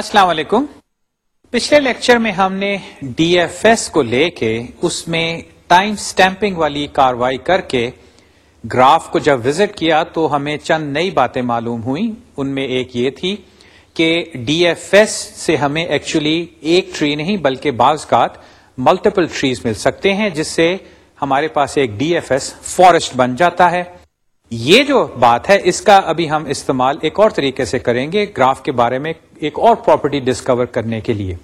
السلام علیکم پچھلے لیکچر میں ہم نے ڈی ایف ایس کو لے کے اس میں ٹائم سٹیمپنگ والی کاروائی کر کے گراف کو جب وزٹ کیا تو ہمیں چند نئی باتیں معلوم ہوئیں ان میں ایک یہ تھی کہ ڈی ایف ایس سے ہمیں ایکچولی ایک ٹری نہیں بلکہ بعض کاٹ ملٹیپل ٹریز مل سکتے ہیں جس سے ہمارے پاس ایک ڈی ایف ایس فارسٹ بن جاتا ہے یہ جو بات ہے اس کا ابھی ہم استعمال ایک اور طریقے سے کریں گے گراف کے بارے میں ایک اور پراپرٹی ڈسکور کرنے کے لیے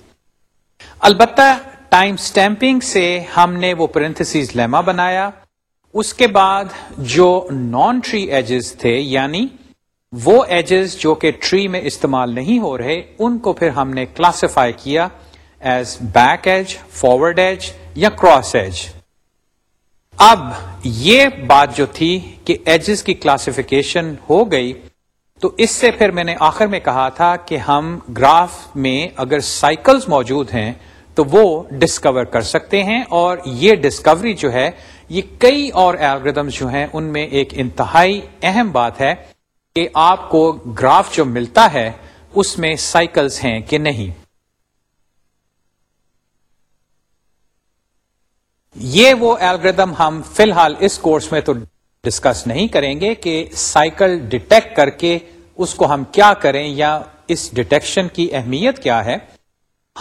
البتہ ٹائم سٹیمپنگ سے ہم نے وہ پرنتھس لیما بنایا اس کے بعد جو نان ٹری ایجز تھے یعنی وہ ایجز جو کہ ٹری میں استعمال نہیں ہو رہے ان کو پھر ہم نے کلاسیفائی کیا as back edge forward edge یا کراس ایج اب یہ بات جو تھی کہ ایجز کی کلاسیفیکیشن ہو گئی تو اس سے پھر میں نے آخر میں کہا تھا کہ ہم گراف میں اگر سائیکلز موجود ہیں تو وہ ڈسکور کر سکتے ہیں اور یہ ڈسکوری جو ہے یہ کئی اور ایوردمز جو ہیں ان میں ایک انتہائی اہم بات ہے کہ آپ کو گراف جو ملتا ہے اس میں سائیکلز ہیں کہ نہیں یہ وہ ہم فی الحال اس کورس میں تو ڈسکس نہیں کریں گے کہ سائیکل ڈیٹیکٹ کر کے اس کو ہم کیا کریں یا اس ڈیٹیکشن کی اہمیت کیا ہے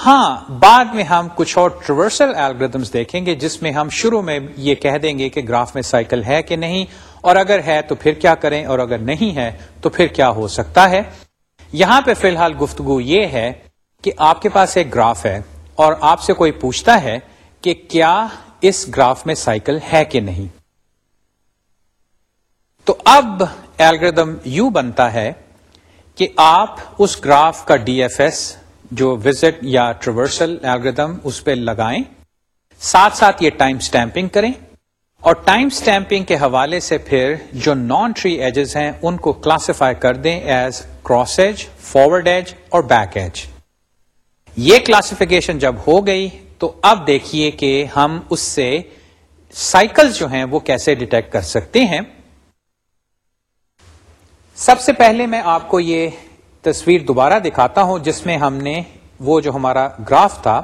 ہاں بعد میں ہم کچھ اور ٹریورسل الگریدمس دیکھیں گے جس میں ہم شروع میں یہ کہہ دیں گے کہ گراف میں سائیکل ہے کہ نہیں اور اگر ہے تو پھر کیا کریں اور اگر نہیں ہے تو پھر کیا ہو سکتا ہے یہاں پہ فی الحال گفتگو یہ ہے کہ آپ کے پاس ایک گراف ہے اور آپ سے کوئی پوچھتا ہے کہ کیا اس گراف میں سائیکل ہے کہ نہیں تو اب ایلگردم یو بنتا ہے کہ آپ اس گراف کا ڈی ایف ایس جو وزٹ یا ٹریورسل ایلگردم اس پہ لگائیں ساتھ ساتھ یہ ٹائم سٹیمپنگ کریں اور ٹائم سٹیمپنگ کے حوالے سے پھر جو نان ٹری ایجز ہیں ان کو کلاسیفائی کر دیں as cross edge forward edge اور بیک ایج یہ کلاسیفیکیشن جب ہو گئی تو اب دیکھیے کہ ہم اس سے سائیکل جو ہیں وہ کیسے ڈیٹیکٹ کر سکتے ہیں سب سے پہلے میں آپ کو یہ تصویر دوبارہ دکھاتا ہوں جس میں ہم نے وہ جو ہمارا گراف تھا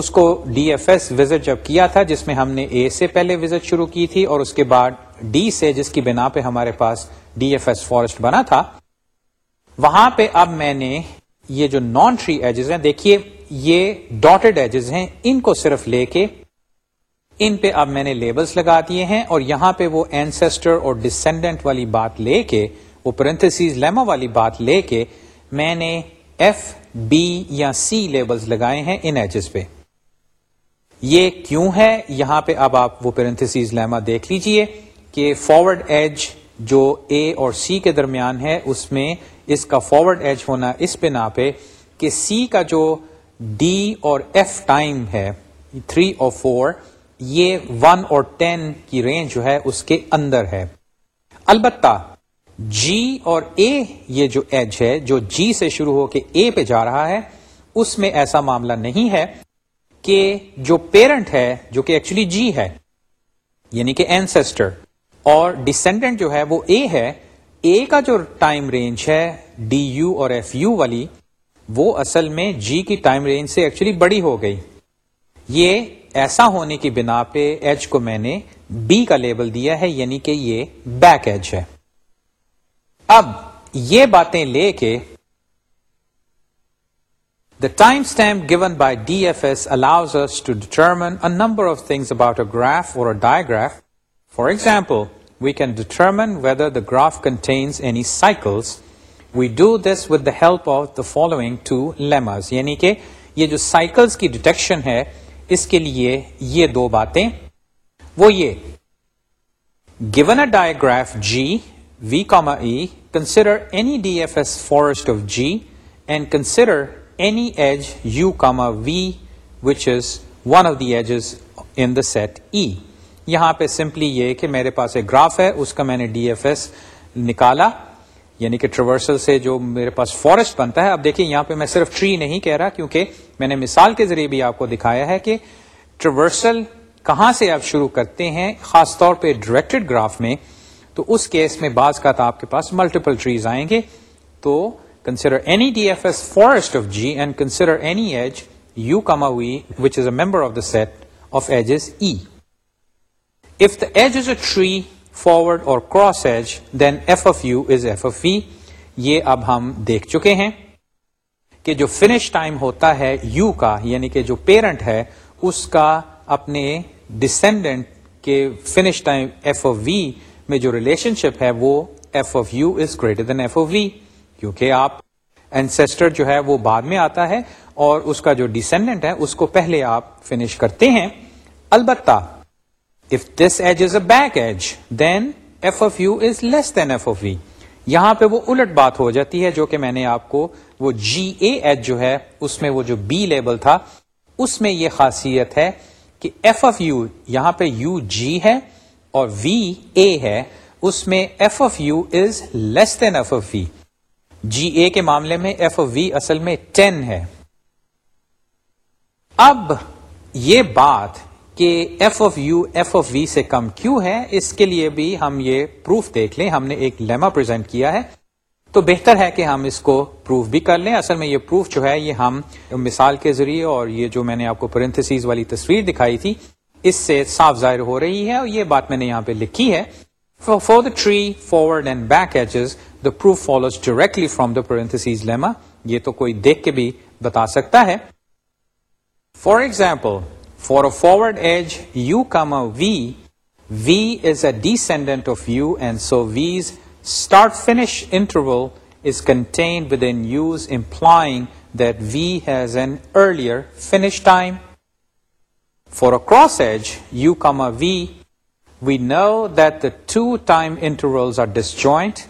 اس کو ڈی ایف ایس وزٹ جب کیا تھا جس میں ہم نے اے سے پہلے وزٹ شروع کی تھی اور اس کے بعد ڈی سے جس کی بنا پہ ہمارے پاس ڈی ایف ایس فارسٹ بنا تھا وہاں پہ اب میں نے یہ جو نان ٹری ایجز ہیں دیکھیے یہ ڈاٹڈ ایجز ہیں ان کو صرف لے کے ان پہ اب میں نے لیبلز لگا دیے ہیں اور یہاں پہ وہ اور ڈسینڈنٹ والی والی بات بات لے لے کے کے وہ لیما میں نے ایف بی یا سی لیبلز لگائے ہیں ان ایجز پہ یہ کیوں ہے یہاں پہ اب آپ وہ پرنتھسیز لیما دیکھ لیجئے کہ فارورڈ ایج جو اے اور سی کے درمیان ہے اس میں اس کا فارورڈ ایج ہونا اس پہ نہ پہ کہ سی کا جو ڈی اور ایف ٹائم ہے تھری اور فور یہ ون اور ٹین کی رینج جو ہے اس کے اندر ہے البتہ جی اور اے یہ جو ایج ہے جو جی سے شروع ہو کے اے پہ جا رہا ہے اس میں ایسا معاملہ نہیں ہے کہ جو پیرنٹ ہے جو کہ ایکچولی جی ہے یعنی کہ اینسٹر اور ڈسینڈنٹ جو ہے وہ اے ہے اے کا جو ٹائم رینج ہے ڈی یو اور ایف یو والی وہ اصل میں جی کی ٹائم رینج سے ایکچولی بڑی ہو گئی یہ ایسا ہونے کی بنا پہ ایچ کو میں نے بی کا لیبل دیا ہے یعنی کہ یہ بیک ایچ ہے اب یہ باتیں لے کے the time given by by D F S allows to number of things about a graph اور a digraph. For example we can determine whether the graph contains any cycles we do this with the help of the following two lemmas یعنی کہ یہ جو cycles کی detection ہے اس کے لیے یہ دو باتیں وہ یہ given a Dagar G V comma E consider any D F S forest of G and consider any edge U comma V which is one of the edges in the set E یہاں پہ simply یہ کہ میرے پاس ایک graph ہے اس کا میں نے ڈی ایف ایس نکالا یعنی کہ ٹریورسل سے جو میرے پاس فارسٹ بنتا ہے اب دیکھیں یہاں پہ میں صرف ٹری نہیں کہہ رہا کیونکہ میں نے مثال کے ذریعے بھی آپ کو دکھایا ہے کہ ٹریورسل کہاں سے آپ شروع کرتے ہیں خاص طور پہ ڈائریکٹڈ گراف میں تو اس کیس میں بعض کا تو آپ کے پاس ملٹیپل ٹریز آئیں گے تو consider any D F S forest of G and consider any edge U comma V which is a member of the set of edge is if the edge is a tree forward اور cross edge then F F of of U is V یہ اب ہم دیکھ چکے ہیں کہ جو finish time ہوتا ہے یو کا یعنی کہ جو پیرنٹ ہے اس کا اپنے ڈسینڈنٹ کے finish time F of V میں جو ریلیشن شپ ہے وہ F of U is greater than F of V کیونکہ آپ اینسٹر جو ہے وہ بعد میں آتا ہے اور اس کا جو ڈسینڈنٹ ہے اس کو پہلے آپ فنش کرتے ہیں البتہ if this edge is a back edge then f of u is less than f of v یہاں پہ وہ الٹ بات ہو جاتی ہے جو کہ میں نے آپ کو وہ جی اے ایچ جو ہے اس میں وہ جو بی لیبل تھا اس میں یہ خاصیت ہے کہ ایف اف یو یہاں پہ یو جی ہے اور وی اے ہے اس میں F of U is less than F of V G A کے معاملے میں ایف اف وی اصل میں ٹین ہے اب یہ بات کہ F of U F of V سے کم کیوں ہے اس کے لیے بھی ہم یہ پروف دیکھ لیں ہم نے ایک لیما پرزینٹ کیا ہے تو بہتر ہے کہ ہم اس کو پروف بھی کر لیں اصل میں یہ پروف جو ہے یہ ہم مثال کے ذریعے اور یہ جو میں نے آپ کو پرنتھسیز والی تصویر دکھائی تھی اس سے صاف ظاہر ہو رہی ہے اور یہ بات میں نے یہاں پہ لکھی ہے for the tree forward and back edges the proof follows directly from the parenthesis lemma یہ تو کوئی دیکھ کے بھی بتا سکتا ہے for example For a forward edge, u comma v, v is a descendant of u, and so v's start-finish interval is contained within u's, implying that v has an earlier finish time. For a cross edge, u comma v, we know that the two time intervals are disjoint.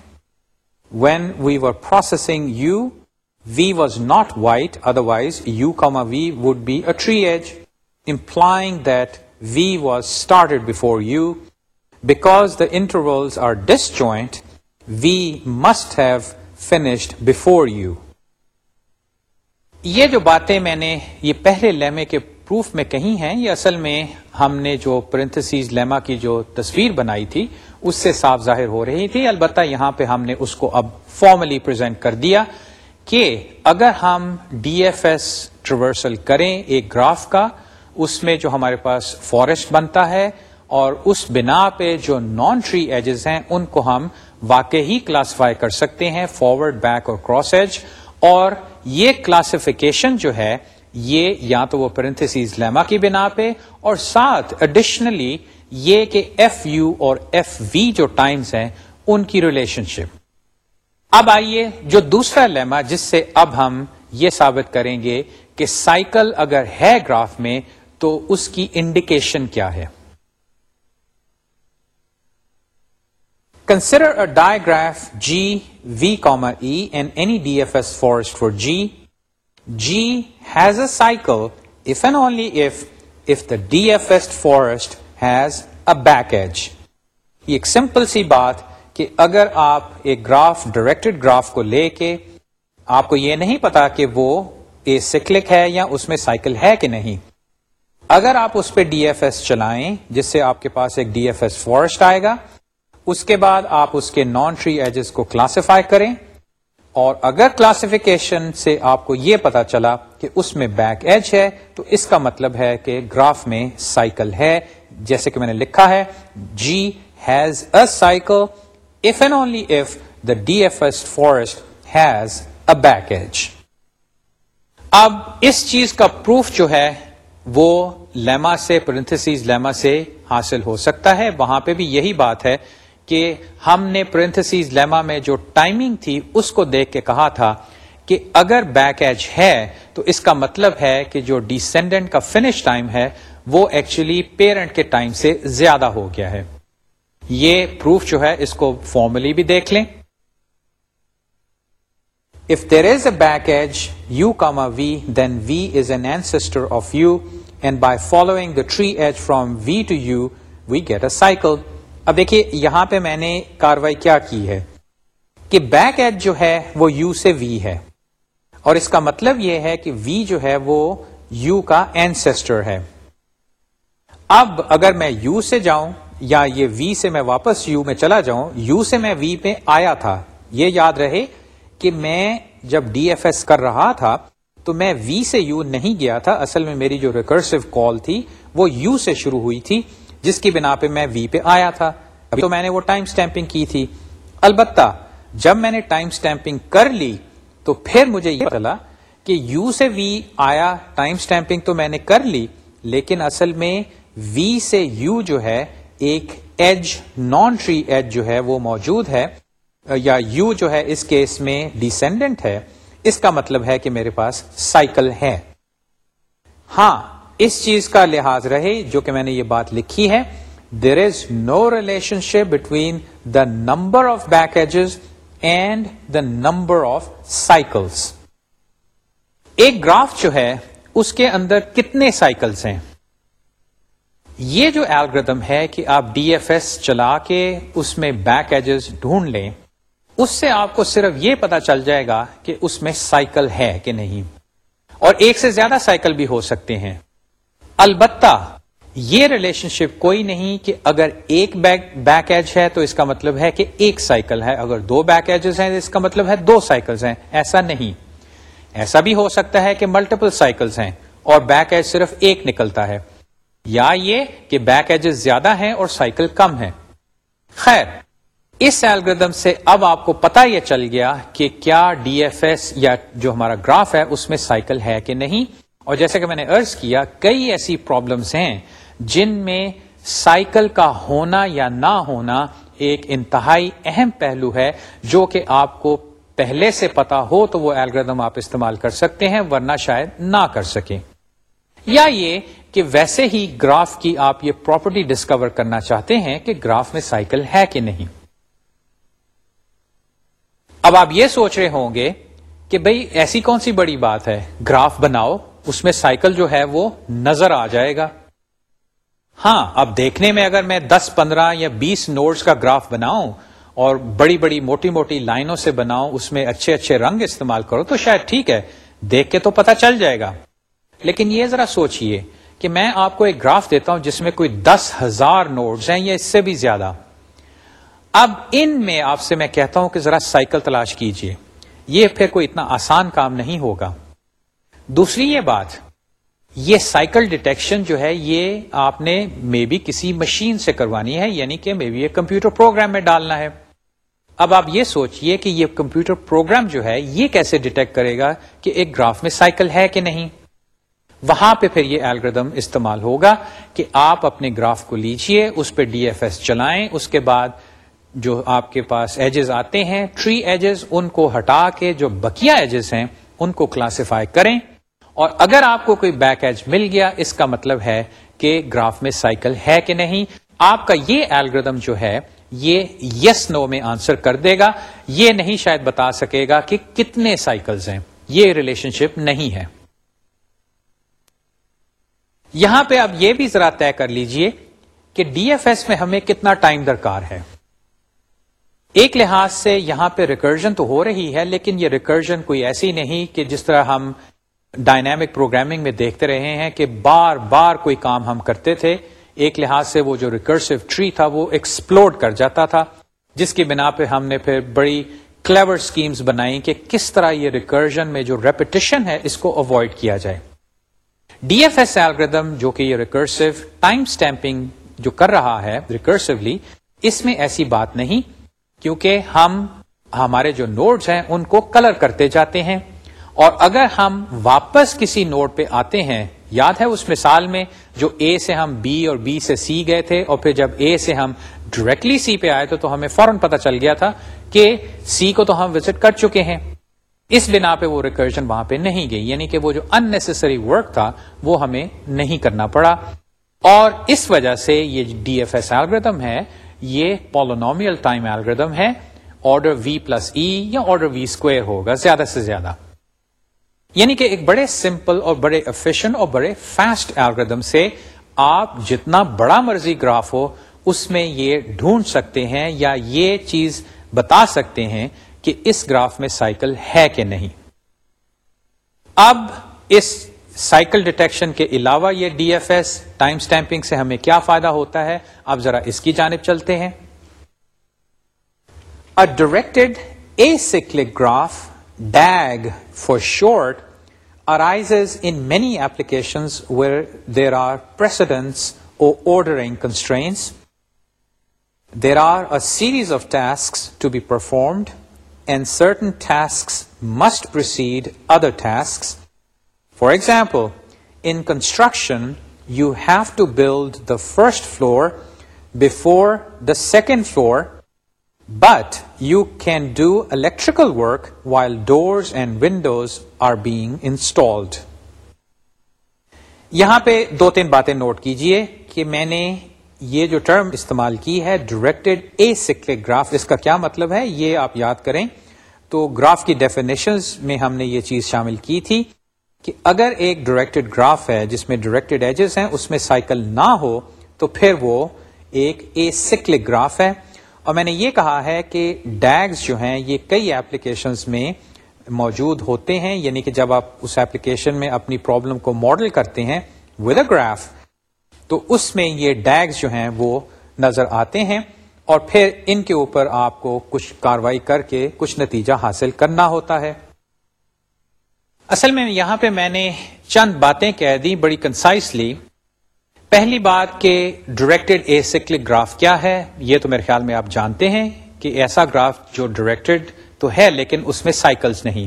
When we were processing u, v was not white, otherwise u comma v would be a tree edge. Implying that we was U. Before you intervals the disjoint, we must have finished before you یہ جو باتیں میں نے یہ پہلے لیمے کے proof میں کہی ہیں یہ اصل میں ہم نے جو پرنتسیز لیما کی جو تصویر بنائی تھی اس سے صاف ظاہر ہو رہی تھی البتہ یہاں پہ ہم نے اس کو اب فارملی پرزینٹ کر دیا کہ اگر ہم ڈی ایف ایس ٹریورسل کریں ایک گراف کا اس میں جو ہمارے پاس فارسٹ بنتا ہے اور اس بنا پہ جو نان ٹری ایجز ہیں ان کو ہم واقع ہی کلاسیفائی کر سکتے ہیں فارورڈ بیک اور کراس ایج اور یہ کلاسیفکیشن جو ہے یہ یا تو وہ پرنتھسیز لیما کی بنا پہ اور ساتھ ایڈیشنلی یہ کہ ایف یو اور ایف وی جو ٹائمز ہیں ان کی ریلیشن شپ اب آئیے جو دوسرا لیما جس سے اب ہم یہ ثابت کریں گے کہ سائیکل اگر ہے گراف میں تو اس کی انڈیکیشن کیا ہے consider a digraph G V common and any D F S forest for G G has a cycle if and only if if the D F S forest has a back edge یہ ایک simple سی بات کہ اگر آپ ایک graph directed graph کو لے کے آپ کو یہ نہیں پتا کہ وہ اے سیکلک ہے یا اس میں سائیکل ہے کہ نہیں اگر آپ اس پہ ڈی ایف ایس چلائیں جس سے آپ کے پاس ایک ڈی ایف ایس فورسٹ آئے گا اس کے بعد آپ اس کے نان ٹری ایجز کو کلاسیفائی کریں اور اگر کلاسیفیکیشن سے آپ کو یہ پتا چلا کہ اس میں بیک ایج ہے تو اس کا مطلب ہے کہ گراف میں سائیکل ہے جیسے کہ میں نے لکھا ہے G has cycle if and only if the D F S forest has a back edge اب اس چیز کا پروف جو ہے وہ لیما سے پرنتھسیز لیما سے حاصل ہو سکتا ہے وہاں پہ بھی یہی بات ہے کہ ہم نے پرنتھسیز لیما میں جو ٹائمنگ تھی اس کو دیکھ کے کہا تھا کہ اگر بیک ایج ہے تو اس کا مطلب ہے کہ جو ڈیسینڈنٹ کا فنش ٹائم ہے وہ ایکچولی پیرنٹ کے ٹائم سے زیادہ ہو گیا ہے یہ پروف جو ہے اس کو فارملی بھی دیکھ لیں If is a back edge, u comma v, then v is an ancestor of u, and by following the tree edge from v to u, we get a cycle. اب دیکھیے یہاں پہ میں نے کاروائی کیا کی ہے کہ بیک ایج جو ہے وہ یو سے وی ہے اور اس کا مطلب یہ ہے کہ وی جو ہے وہ یو کا این ہے اب اگر میں یو سے جاؤں یا یہ وی سے میں واپس یو میں چلا جاؤں یو سے میں وی پہ آیا تھا یہ یاد رہے کہ میں جب ڈی ایف ایس کر رہا تھا تو میں وی سے یو نہیں گیا تھا اصل میں میری جو ریکرسو کال تھی وہ یو سے شروع ہوئی تھی جس کی بنا پہ میں وی پہ آیا تھا ابھی تو میں نے وہ ٹائم اسٹیمپنگ کی تھی البتہ جب میں نے ٹائم اسٹیمپنگ کر لی تو پھر مجھے یہ چلا کہ یو سے وی آیا ٹائم اسٹیمپنگ تو میں نے کر لی لیکن اصل میں وی سے یو جو ہے ایک ایج نان ٹری ایج جو ہے وہ موجود ہے یا یو جو ہے اس کیس میں ڈیسینڈنٹ ہے اس کا مطلب ہے کہ میرے پاس سائیکل ہے ہاں اس چیز کا لحاظ رہے جو کہ میں نے یہ بات لکھی ہے there is no relationship between the number of back edges and the number of cycles ایک گراف جو ہے اس کے اندر کتنے سائیکلس ہیں یہ جو ایلگردم ہے کہ آپ ڈی ایف ایس چلا کے اس میں بیک ایجز ڈھونڈ لیں اس سے آپ کو صرف یہ پتا چل جائے گا کہ اس میں سائیکل ہے کہ نہیں اور ایک سے زیادہ سائیکل بھی ہو سکتے ہیں البتہ یہ ریلیشن شپ کوئی نہیں کہ اگر ایک بیک بیک ایج ہے تو اس کا مطلب ہے کہ ایک سائیکل ہے اگر دو بیک ایجز ہیں اس کا مطلب ہے دو سائیکلز ہیں ایسا نہیں ایسا بھی ہو سکتا ہے کہ ملٹیپل سائیکلز ہیں اور بیک ایج صرف ایک نکلتا ہے یا یہ کہ بیک ایجز زیادہ ہیں اور سائیکل کم ہے خیر اس ایلگردم سے اب آپ کو پتا یہ چل گیا کہ کیا ڈی ایف ایس یا جو ہمارا گراف ہے اس میں سائیکل ہے کہ نہیں اور جیسے کہ میں نے ارض کیا کئی ایسی پرابلمس ہیں جن میں سائیکل کا ہونا یا نہ ہونا ایک انتہائی اہم پہلو ہے جو کہ آپ کو پہلے سے پتا ہو تو وہ ایلگردم آپ استعمال کر سکتے ہیں ورنہ شاید نہ کر سکیں یا یہ کہ ویسے ہی گراف کی آپ یہ پراپرٹی ڈسکور کرنا چاہتے ہیں کہ گراف میں سائیکل ہے کہ نہیں اب آپ یہ سوچ رہے ہوں گے کہ بھئی ایسی کون سی بڑی بات ہے گراف بناؤ اس میں سائیکل جو ہے وہ نظر آ جائے گا ہاں اب دیکھنے میں اگر میں دس پندرہ یا بیس نوٹس کا گراف بناؤں اور بڑی بڑی موٹی موٹی لائنوں سے بناؤں اس میں اچھے اچھے رنگ استعمال کرو تو شاید ٹھیک ہے دیکھ کے تو پتا چل جائے گا لیکن یہ ذرا سوچئے کہ میں آپ کو ایک گراف دیتا ہوں جس میں کوئی دس ہزار نوٹس ہیں یا اس سے بھی زیادہ اب ان میں آپ سے میں کہتا ہوں کہ ذرا سائیکل تلاش کیجئے یہ پھر کوئی اتنا آسان کام نہیں ہوگا دوسری یہ بات یہ سائیکل ڈیٹیکشن جو ہے یہ آپ نے مے بی کسی مشین سے کروانی ہے یعنی کہ مے بی یہ کمپیوٹر پروگرام میں ڈالنا ہے اب آپ یہ سوچئے کہ یہ کمپیوٹر پروگرام جو ہے یہ کیسے ڈیٹیکٹ کرے گا کہ ایک گراف میں سائیکل ہے کہ نہیں وہاں پہ پھر یہ الگریدم استعمال ہوگا کہ آپ اپنے گراف کو لیجئے اس پہ ڈی ایف ایس چلائیں اس کے بعد جو آپ کے پاس ایجز آتے ہیں ٹری ایجز ان کو ہٹا کے جو بکیا ایجز ہیں ان کو کلاسیفائی کریں اور اگر آپ کو کوئی بیک ایج مل گیا اس کا مطلب ہے کہ گراف میں سائیکل ہے کہ نہیں آپ کا یہ ایلگردم جو ہے یہ یس نو میں آنسر کر دے گا یہ نہیں شاید بتا سکے گا کہ کتنے سائیکلز ہیں یہ ریلیشن شپ نہیں ہے یہاں پہ آپ یہ بھی ذرا طے کر لیجئے کہ ڈی ایف ایس میں ہمیں کتنا ٹائم درکار ہے ایک لحاظ سے یہاں پہ ریکرجن تو ہو رہی ہے لیکن یہ ریکرجن کوئی ایسی نہیں کہ جس طرح ہم ڈائنامک پروگرامنگ میں دیکھتے رہے ہیں کہ بار بار کوئی کام ہم کرتے تھے ایک لحاظ سے وہ جو ریکرسو ٹری تھا وہ ایکسپلوڈ کر جاتا تھا جس کی بنا پہ ہم نے پھر بڑی کلیور اسکیمس بنائی کہ کس طرح یہ ریکرجن میں جو ریپٹیشن ہے اس کو اوائڈ کیا جائے ڈی ایف ایس ایلگردم جو کہ یہ ریکرسو ٹائم اسٹمپنگ جو کر رہا ہے ریکرسولی اس میں ایسی بات نہیں کیونکہ ہم ہمارے جو نوڈز ہیں ان کو کلر کرتے جاتے ہیں اور اگر ہم واپس کسی نوٹ پہ آتے ہیں یاد ہے اس مثال میں جو اے سے ہم بی اور بی سے سی گئے تھے اور پھر جب اے سے ہم ڈائریکٹلی سی پہ آئے تھے تو ہمیں فوراً پتہ چل گیا تھا کہ سی کو تو ہم وزٹ کر چکے ہیں اس بنا پہ وہ ریکرشن وہاں پہ نہیں گئی یعنی کہ وہ جو انسری ورک تھا وہ ہمیں نہیں کرنا پڑا اور اس وجہ سے یہ ڈی ایف ایس ایسا ہے یہ پالونومیل ٹائم ایلگردم ہے آرڈر وی پلس ای یا آرڈر وی اسکوئر ہوگا زیادہ سے زیادہ یعنی کہ ایک بڑے سمپل اور بڑے افیشن اور بڑے فاسٹ ایلگردم سے آپ جتنا بڑا مرضی گراف ہو اس میں یہ ڈھونڈ سکتے ہیں یا یہ چیز بتا سکتے ہیں کہ اس گراف میں سائیکل ہے کہ نہیں اب اس سائیکل ڈیٹیکشن کے علاوہ یہ D F S time stamping سے ہمیں کیا فائدہ ہوتا ہے آپ ذرا اس کی جانب چلتے ہیں a acyclic graph DAG for short arise in many application where there are ordering constraints there are a series of task to be performed and certain task must proceed other task for example in construction you have to build the first floor before the second floor but you can do electrical work while doors and windows are being installed یہاں پہ دو تین باتیں note کیجئے کہ میں نے یہ جو ٹرم استعمال کی ہے ڈائریکٹڈ اے سکلک گراف اس کا کیا مطلب ہے یہ آپ یاد کریں تو گراف کی ڈیفینیشنز میں ہم نے یہ چیز شامل کی تھی کہ اگر ایک ڈائریکٹڈ گراف ہے جس میں ڈائریکٹڈ ایجز ہیں اس میں سائیکل نہ ہو تو پھر وہ ایک اے سکلک گراف ہے اور میں نے یہ کہا ہے کہ ڈیگز جو ہیں یہ کئی ایپلیکیشنز میں موجود ہوتے ہیں یعنی کہ جب آپ اس ایپلیکیشن میں اپنی پرابلم کو ماڈل کرتے ہیں ود اے گراف تو اس میں یہ ڈیگز جو ہیں وہ نظر آتے ہیں اور پھر ان کے اوپر آپ کو کچھ کاروائی کر کے کچھ نتیجہ حاصل کرنا ہوتا ہے اصل میں یہاں پہ میں نے چند باتیں کہہ دی بڑی کنسائسلی پہلی بات کہ ڈائریکٹڈ اے سکلک گراف کیا ہے یہ تو میرے خیال میں آپ جانتے ہیں کہ ایسا گراف جو ڈائریکٹڈ تو ہے لیکن اس میں سائیکلز نہیں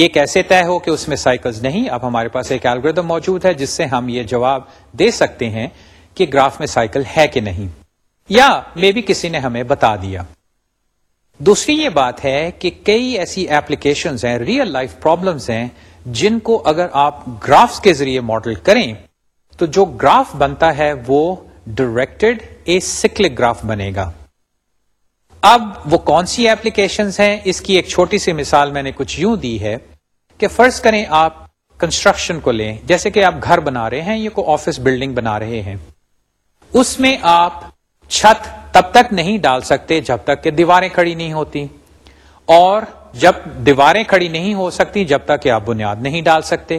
یہ کیسے طے ہو کہ اس میں سائیکلز نہیں اب ہمارے پاس ایک الگریدم موجود ہے جس سے ہم یہ جواب دے سکتے ہیں کہ گراف میں سائیکل ہے کہ نہیں یا مے بی کسی نے ہمیں بتا دیا دوسری یہ بات ہے کہ کئی ایسی ایپلیکیشنز ہیں ریئل لائف پرابلمز ہیں جن کو اگر آپ گرافز کے ذریعے ماڈل کریں تو جو گراف بنتا ہے وہ ڈائریکٹڈ اے سکلک گراف بنے گا اب وہ کون سی ایپلیکیشنز ہیں اس کی ایک چھوٹی سی مثال میں نے کچھ یوں دی ہے کہ فرض کریں آپ کنسٹرکشن کو لیں جیسے کہ آپ گھر بنا رہے ہیں یا کوئی آفس بلڈنگ بنا رہے ہیں اس میں آپ چھت تب تک نہیں ڈال سکتے جب تک کہ دیواریں کھڑی نہیں ہوتی اور جب دیواریں کھڑی نہیں ہو سکتی جب تک کہ آپ بنیاد نہیں ڈال سکتے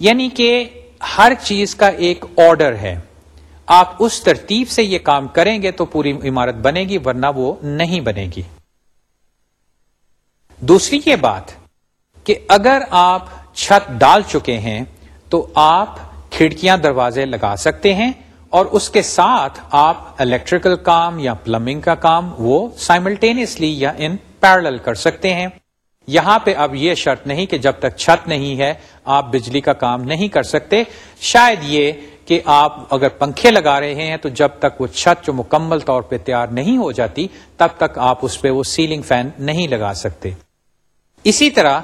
یعنی کہ ہر چیز کا ایک آرڈر ہے آپ اس ترتیب سے یہ کام کریں گے تو پوری عمارت بنے گی ورنہ وہ نہیں بنے گی دوسری یہ بات کہ اگر آپ چھت ڈال چکے ہیں تو آپ کھڑکیاں دروازے لگا سکتے ہیں اور اس کے ساتھ آپ الیکٹریکل کام یا پلمبنگ کا کام وہ یا ان پیرل کر سکتے ہیں یہاں پہ اب یہ شرط نہیں کہ جب تک چھت نہیں ہے آپ بجلی کا کام نہیں کر سکتے شاید یہ کہ آپ اگر پنکھے لگا رہے ہیں تو جب تک وہ چھت جو مکمل طور پہ تیار نہیں ہو جاتی تب تک آپ اس پہ وہ سیلنگ فین نہیں لگا سکتے اسی طرح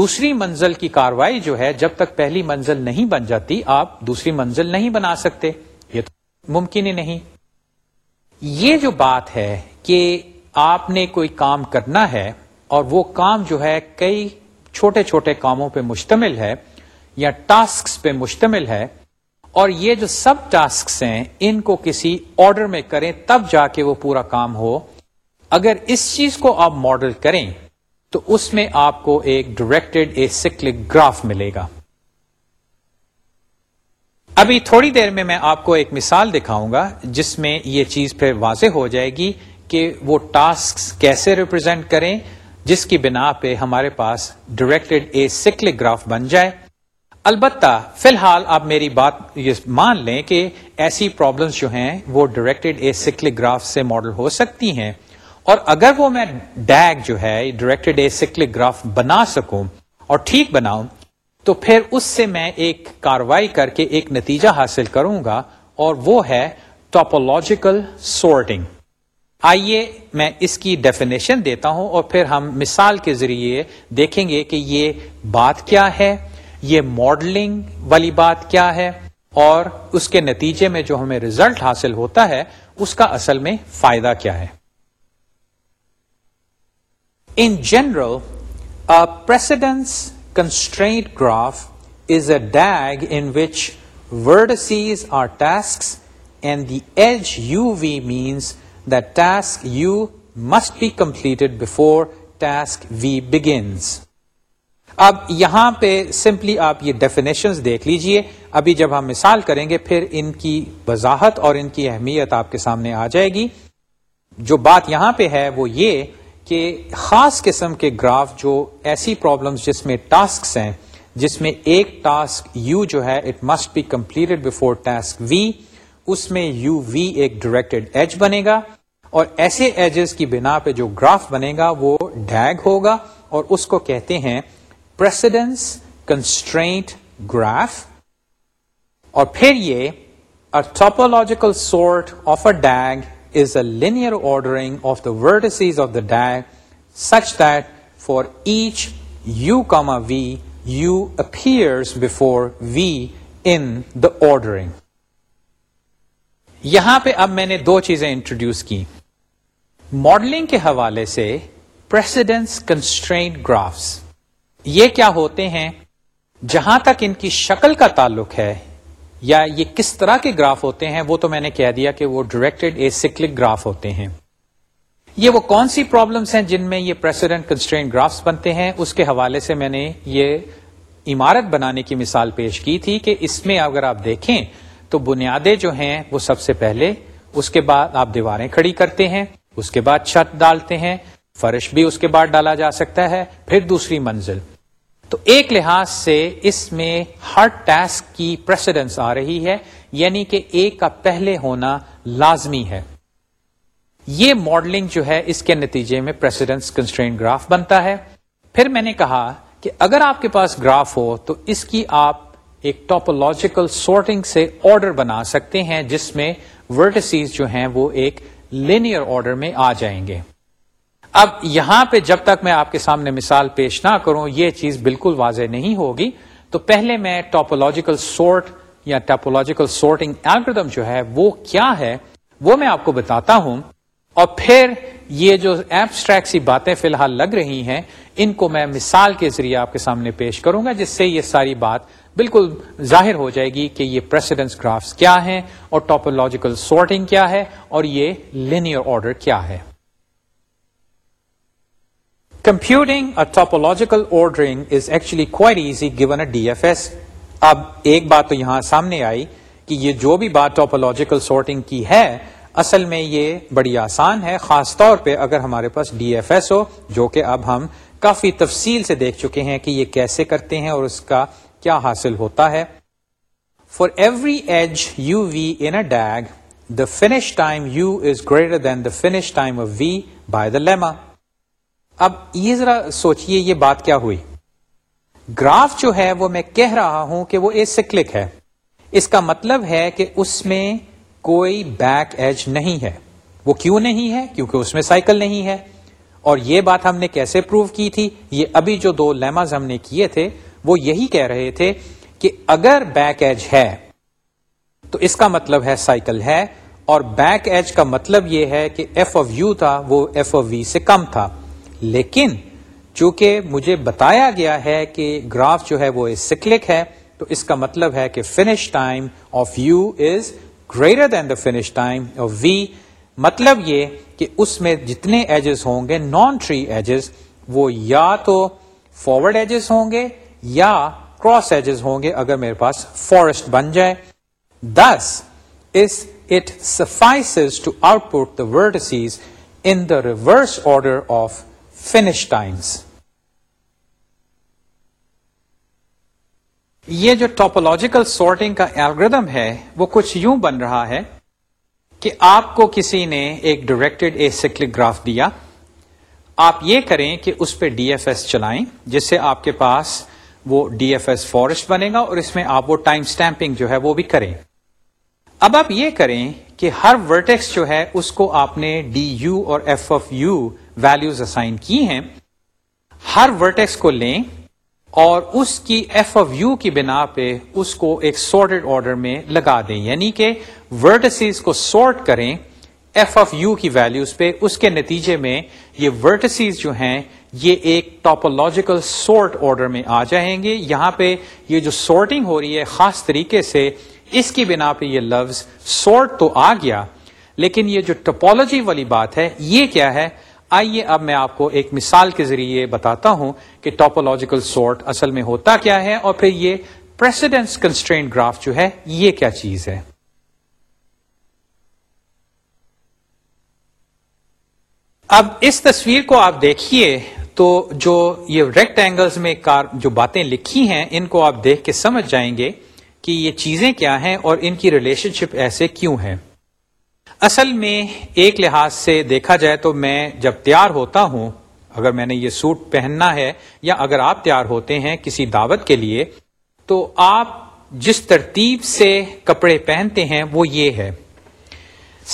دوسری منزل کی کاروائی جو ہے جب تک پہلی منزل نہیں بن جاتی آپ دوسری منزل نہیں بنا سکتے ممکن ہی نہیں یہ جو بات ہے کہ آپ نے کوئی کام کرنا ہے اور وہ کام جو ہے کئی چھوٹے چھوٹے کاموں پہ مشتمل ہے یا ٹاسکس پہ مشتمل ہے اور یہ جو سب ٹاسکس ہیں ان کو کسی آرڈر میں کریں تب جا کے وہ پورا کام ہو اگر اس چیز کو آپ ماڈل کریں تو اس میں آپ کو ایک ڈائریکٹڈ اے سکلک گراف ملے گا ابھی تھوڑی دیر میں میں آپ کو ایک مثال دکھاؤں گا جس میں یہ چیز پھر واضح ہو جائے گی کہ وہ ٹاسک کیسے ریپرزینٹ کریں جس کی بنا پہ ہمارے پاس ڈائریکٹڈ اے سکل گراف بن جائے البتہ فی الحال آپ میری بات یہ مان لیں کہ ایسی پرابلمس جو ہیں وہ ڈائریکٹڈ اے گراف سے ماڈل ہو سکتی ہیں اور اگر وہ میں ڈیگ جو ہے ڈائریکٹڈ اے سکل گراف بنا سکوں اور ٹھیک بناؤں تو پھر اس سے میں ایک کاروائی کر کے ایک نتیجہ حاصل کروں گا اور وہ ہے ٹاپولوجیکل سورٹنگ آئیے میں اس کی ڈیفینیشن دیتا ہوں اور پھر ہم مثال کے ذریعے دیکھیں گے کہ یہ بات کیا ہے یہ ماڈلنگ والی بات کیا ہے اور اس کے نتیجے میں جو ہمیں ریزلٹ حاصل ہوتا ہے اس کا اصل میں فائدہ کیا ہے in general precedence constraint graph is a DAG in which vertices are tasks and the edge UV means that task U must be completed before task V begins. اب یہاں پہ سمپلی آپ یہ ڈیفینیشنز دیکھ لیجئے ابھی جب ہم مثال کریں گے پھر ان کی وضاحت اور ان کی اہمیت آپ کے سامنے آ جائے گی جو بات یہاں پہ ہے وہ یہ کہ خاص قسم کے گراف جو ایسی پرابلمس جس میں ٹاسک ہیں جس میں ایک ٹاسک یو جو ہے it must be completed before task V اس میں یو وی ایک ڈائریکٹڈ ایج بنے گا اور ایسے ایجز کی بنا پہ جو گراف بنے گا وہ ڈیگ ہوگا اور اس کو کہتے ہیں پریسیڈنس کنسٹرینٹ گراف اور پھر یہ topological sort of a DAG is linear ordering of the the of the the such that that each U u, a V U appear before V in the ordering یہاں پہ اب میں نے دو چیزیں introduce کی ماڈلنگ کے حوالے سے پریسیڈنس کنسٹرین گرافس یہ کیا ہوتے ہیں جہاں تک ان کی شکل کا تعلق ہے یا یہ کس طرح کے گراف ہوتے ہیں وہ تو میں نے کہہ دیا کہ وہ ڈائریکٹڈ اے سکلک گراف ہوتے ہیں یہ وہ کون سی پرابلمس ہیں جن میں یہ پریسیڈنٹ کنسٹرینٹ گرافس بنتے ہیں اس کے حوالے سے میں نے یہ عمارت بنانے کی مثال پیش کی تھی کہ اس میں اگر آپ دیکھیں تو بنیادیں جو ہیں وہ سب سے پہلے اس کے بعد آپ دیواریں کھڑی کرتے ہیں اس کے بعد چھت ڈالتے ہیں فرش بھی اس کے بعد ڈالا جا سکتا ہے پھر دوسری منزل تو ایک لحاظ سے اس میں ہر ٹاسک کی پریسیڈنس آ رہی ہے یعنی کہ ایک کا پہلے ہونا لازمی ہے یہ ماڈلنگ جو ہے اس کے نتیجے میں پریسیڈنس کنسٹرین گراف بنتا ہے پھر میں نے کہا کہ اگر آپ کے پاس گراف ہو تو اس کی آپ ایک ٹاپولوجیکل سارٹنگ سے آرڈر بنا سکتے ہیں جس میں ورٹسیز جو ہیں وہ ایک لینئر آرڈر میں آ جائیں گے اب یہاں پہ جب تک میں آپ کے سامنے مثال پیش نہ کروں یہ چیز بالکل واضح نہیں ہوگی تو پہلے میں ٹاپولوجیکل سارٹ یا ٹاپولوجیکل ایلگردم جو ہے وہ کیا ہے وہ میں آپ کو بتاتا ہوں اور پھر یہ جو ایبسٹریکٹ سی باتیں فی الحال لگ رہی ہیں ان کو میں مثال کے ذریعے آپ کے سامنے پیش کروں گا جس سے یہ ساری بات بالکل ظاہر ہو جائے گی کہ یہ پریسیڈنس گرافز کیا ہیں اور ٹاپولوجیکل سارٹنگ کیا ہے اور یہ لینیئر آرڈر کیا ہے computing topological ordering is actually quite easy given a D F S اب ایک بات تو یہاں سامنے آئی کہ یہ جو بھی بات ٹاپولوجیکل سارٹنگ کی ہے اصل میں یہ بڑی آسان ہے خاص طور پہ اگر ہمارے پاس ڈی ایف ایس ہو جو کہ اب ہم کافی تفصیل سے دیکھ چکے ہیں کہ یہ کیسے کرتے ہیں اور اس کا کیا حاصل ہوتا ہے for every edge U V in a DAG the finish time U is greater than the finish time V by the lemma اب یہ ذرا سوچیے یہ بات کیا ہوئی گراف جو ہے وہ میں کہہ رہا ہوں کہ وہ سکلک ہے اس کا مطلب ہے کہ اس میں کوئی بیک ایج نہیں ہے وہ کیوں نہیں ہے کیونکہ اس میں سائیکل نہیں ہے اور یہ بات ہم نے کیسے پروو کی تھی یہ ابھی جو دو لیماز ہم نے کیے تھے وہ یہی کہہ رہے تھے کہ اگر بیک ایج ہے تو اس کا مطلب ہے سائیکل ہے اور بیک ایج کا مطلب یہ ہے کہ ایف او یو تھا وہ ایف او وی سے کم تھا لیکن چونکہ مجھے بتایا گیا ہے کہ گراف جو ہے وہ سکلک ہے تو اس کا مطلب ہے کہ finish time of U is greater than the finish time of V مطلب یہ کہ اس میں جتنے ایجز ہوں گے نان ٹری ایجز وہ یا تو فارورڈ ایجز ہوں گے یا کراس ایجز ہوں گے اگر میرے پاس فارسٹ بن جائے this is it suffice to output the vertices in the reverse order of finish times یہ جو ٹاپولوجیکل سارٹنگ کا الگریدم ہے وہ کچھ یوں بن رہا ہے کہ آپ کو کسی نے ایک ڈائریکٹڈ اے سیکلک گراف دیا آپ یہ کریں کہ اس پہ ڈی ایف ایس چلائیں جس سے آپ کے پاس وہ ڈی ایف ایس فورسٹ بنے گا اور اس میں آپ وہ ٹائم اسٹمپنگ جو ہے وہ بھی کریں اب آپ یہ کریں کہ ہر ورٹیکس جو ہے اس کو آپ نے ڈی یو اور F F U values assign کی ہیں ہر ورٹیکس کو لیں اور اس کی ایف آف یو کی بنا پہ اس کو ایک سارٹیڈ آرڈر میں لگا دیں یعنی کہ ورٹسیز کو سارٹ کریں ایف آف یو کی ویلوز پہ اس کے نتیجے میں یہ ورٹسیز جو ہیں یہ ایک ٹاپولوجیکل سارٹ آرڈر میں آ جائیں گے یہاں پہ یہ جو سارٹنگ ہو رہی ہے خاص طریقے سے اس کی بنا پہ یہ لفظ سارٹ تو آ گیا لیکن یہ جو ٹپالوجی والی بات ہے یہ کیا ہے آئیے اب میں آپ کو ایک مثال کے ذریعے بتاتا ہوں کہ ٹاپولوجیکل سارٹ اصل میں ہوتا کیا ہے اور پھر یہ پریسیڈنس کنسٹرین گراف جو ہے یہ کیا چیز ہے اب اس تصویر کو آپ دیکھیے تو جو یہ ریکٹ اینگلس میں کار جو باتیں لکھی ہیں ان کو آپ دیکھ کے سمجھ جائیں گے کہ یہ چیزیں کیا ہیں اور ان کی ریلیشن شپ ایسے کیوں ہیں اصل میں ایک لحاظ سے دیکھا جائے تو میں جب تیار ہوتا ہوں اگر میں نے یہ سوٹ پہننا ہے یا اگر آپ تیار ہوتے ہیں کسی دعوت کے لیے تو آپ جس ترتیب سے کپڑے پہنتے ہیں وہ یہ ہے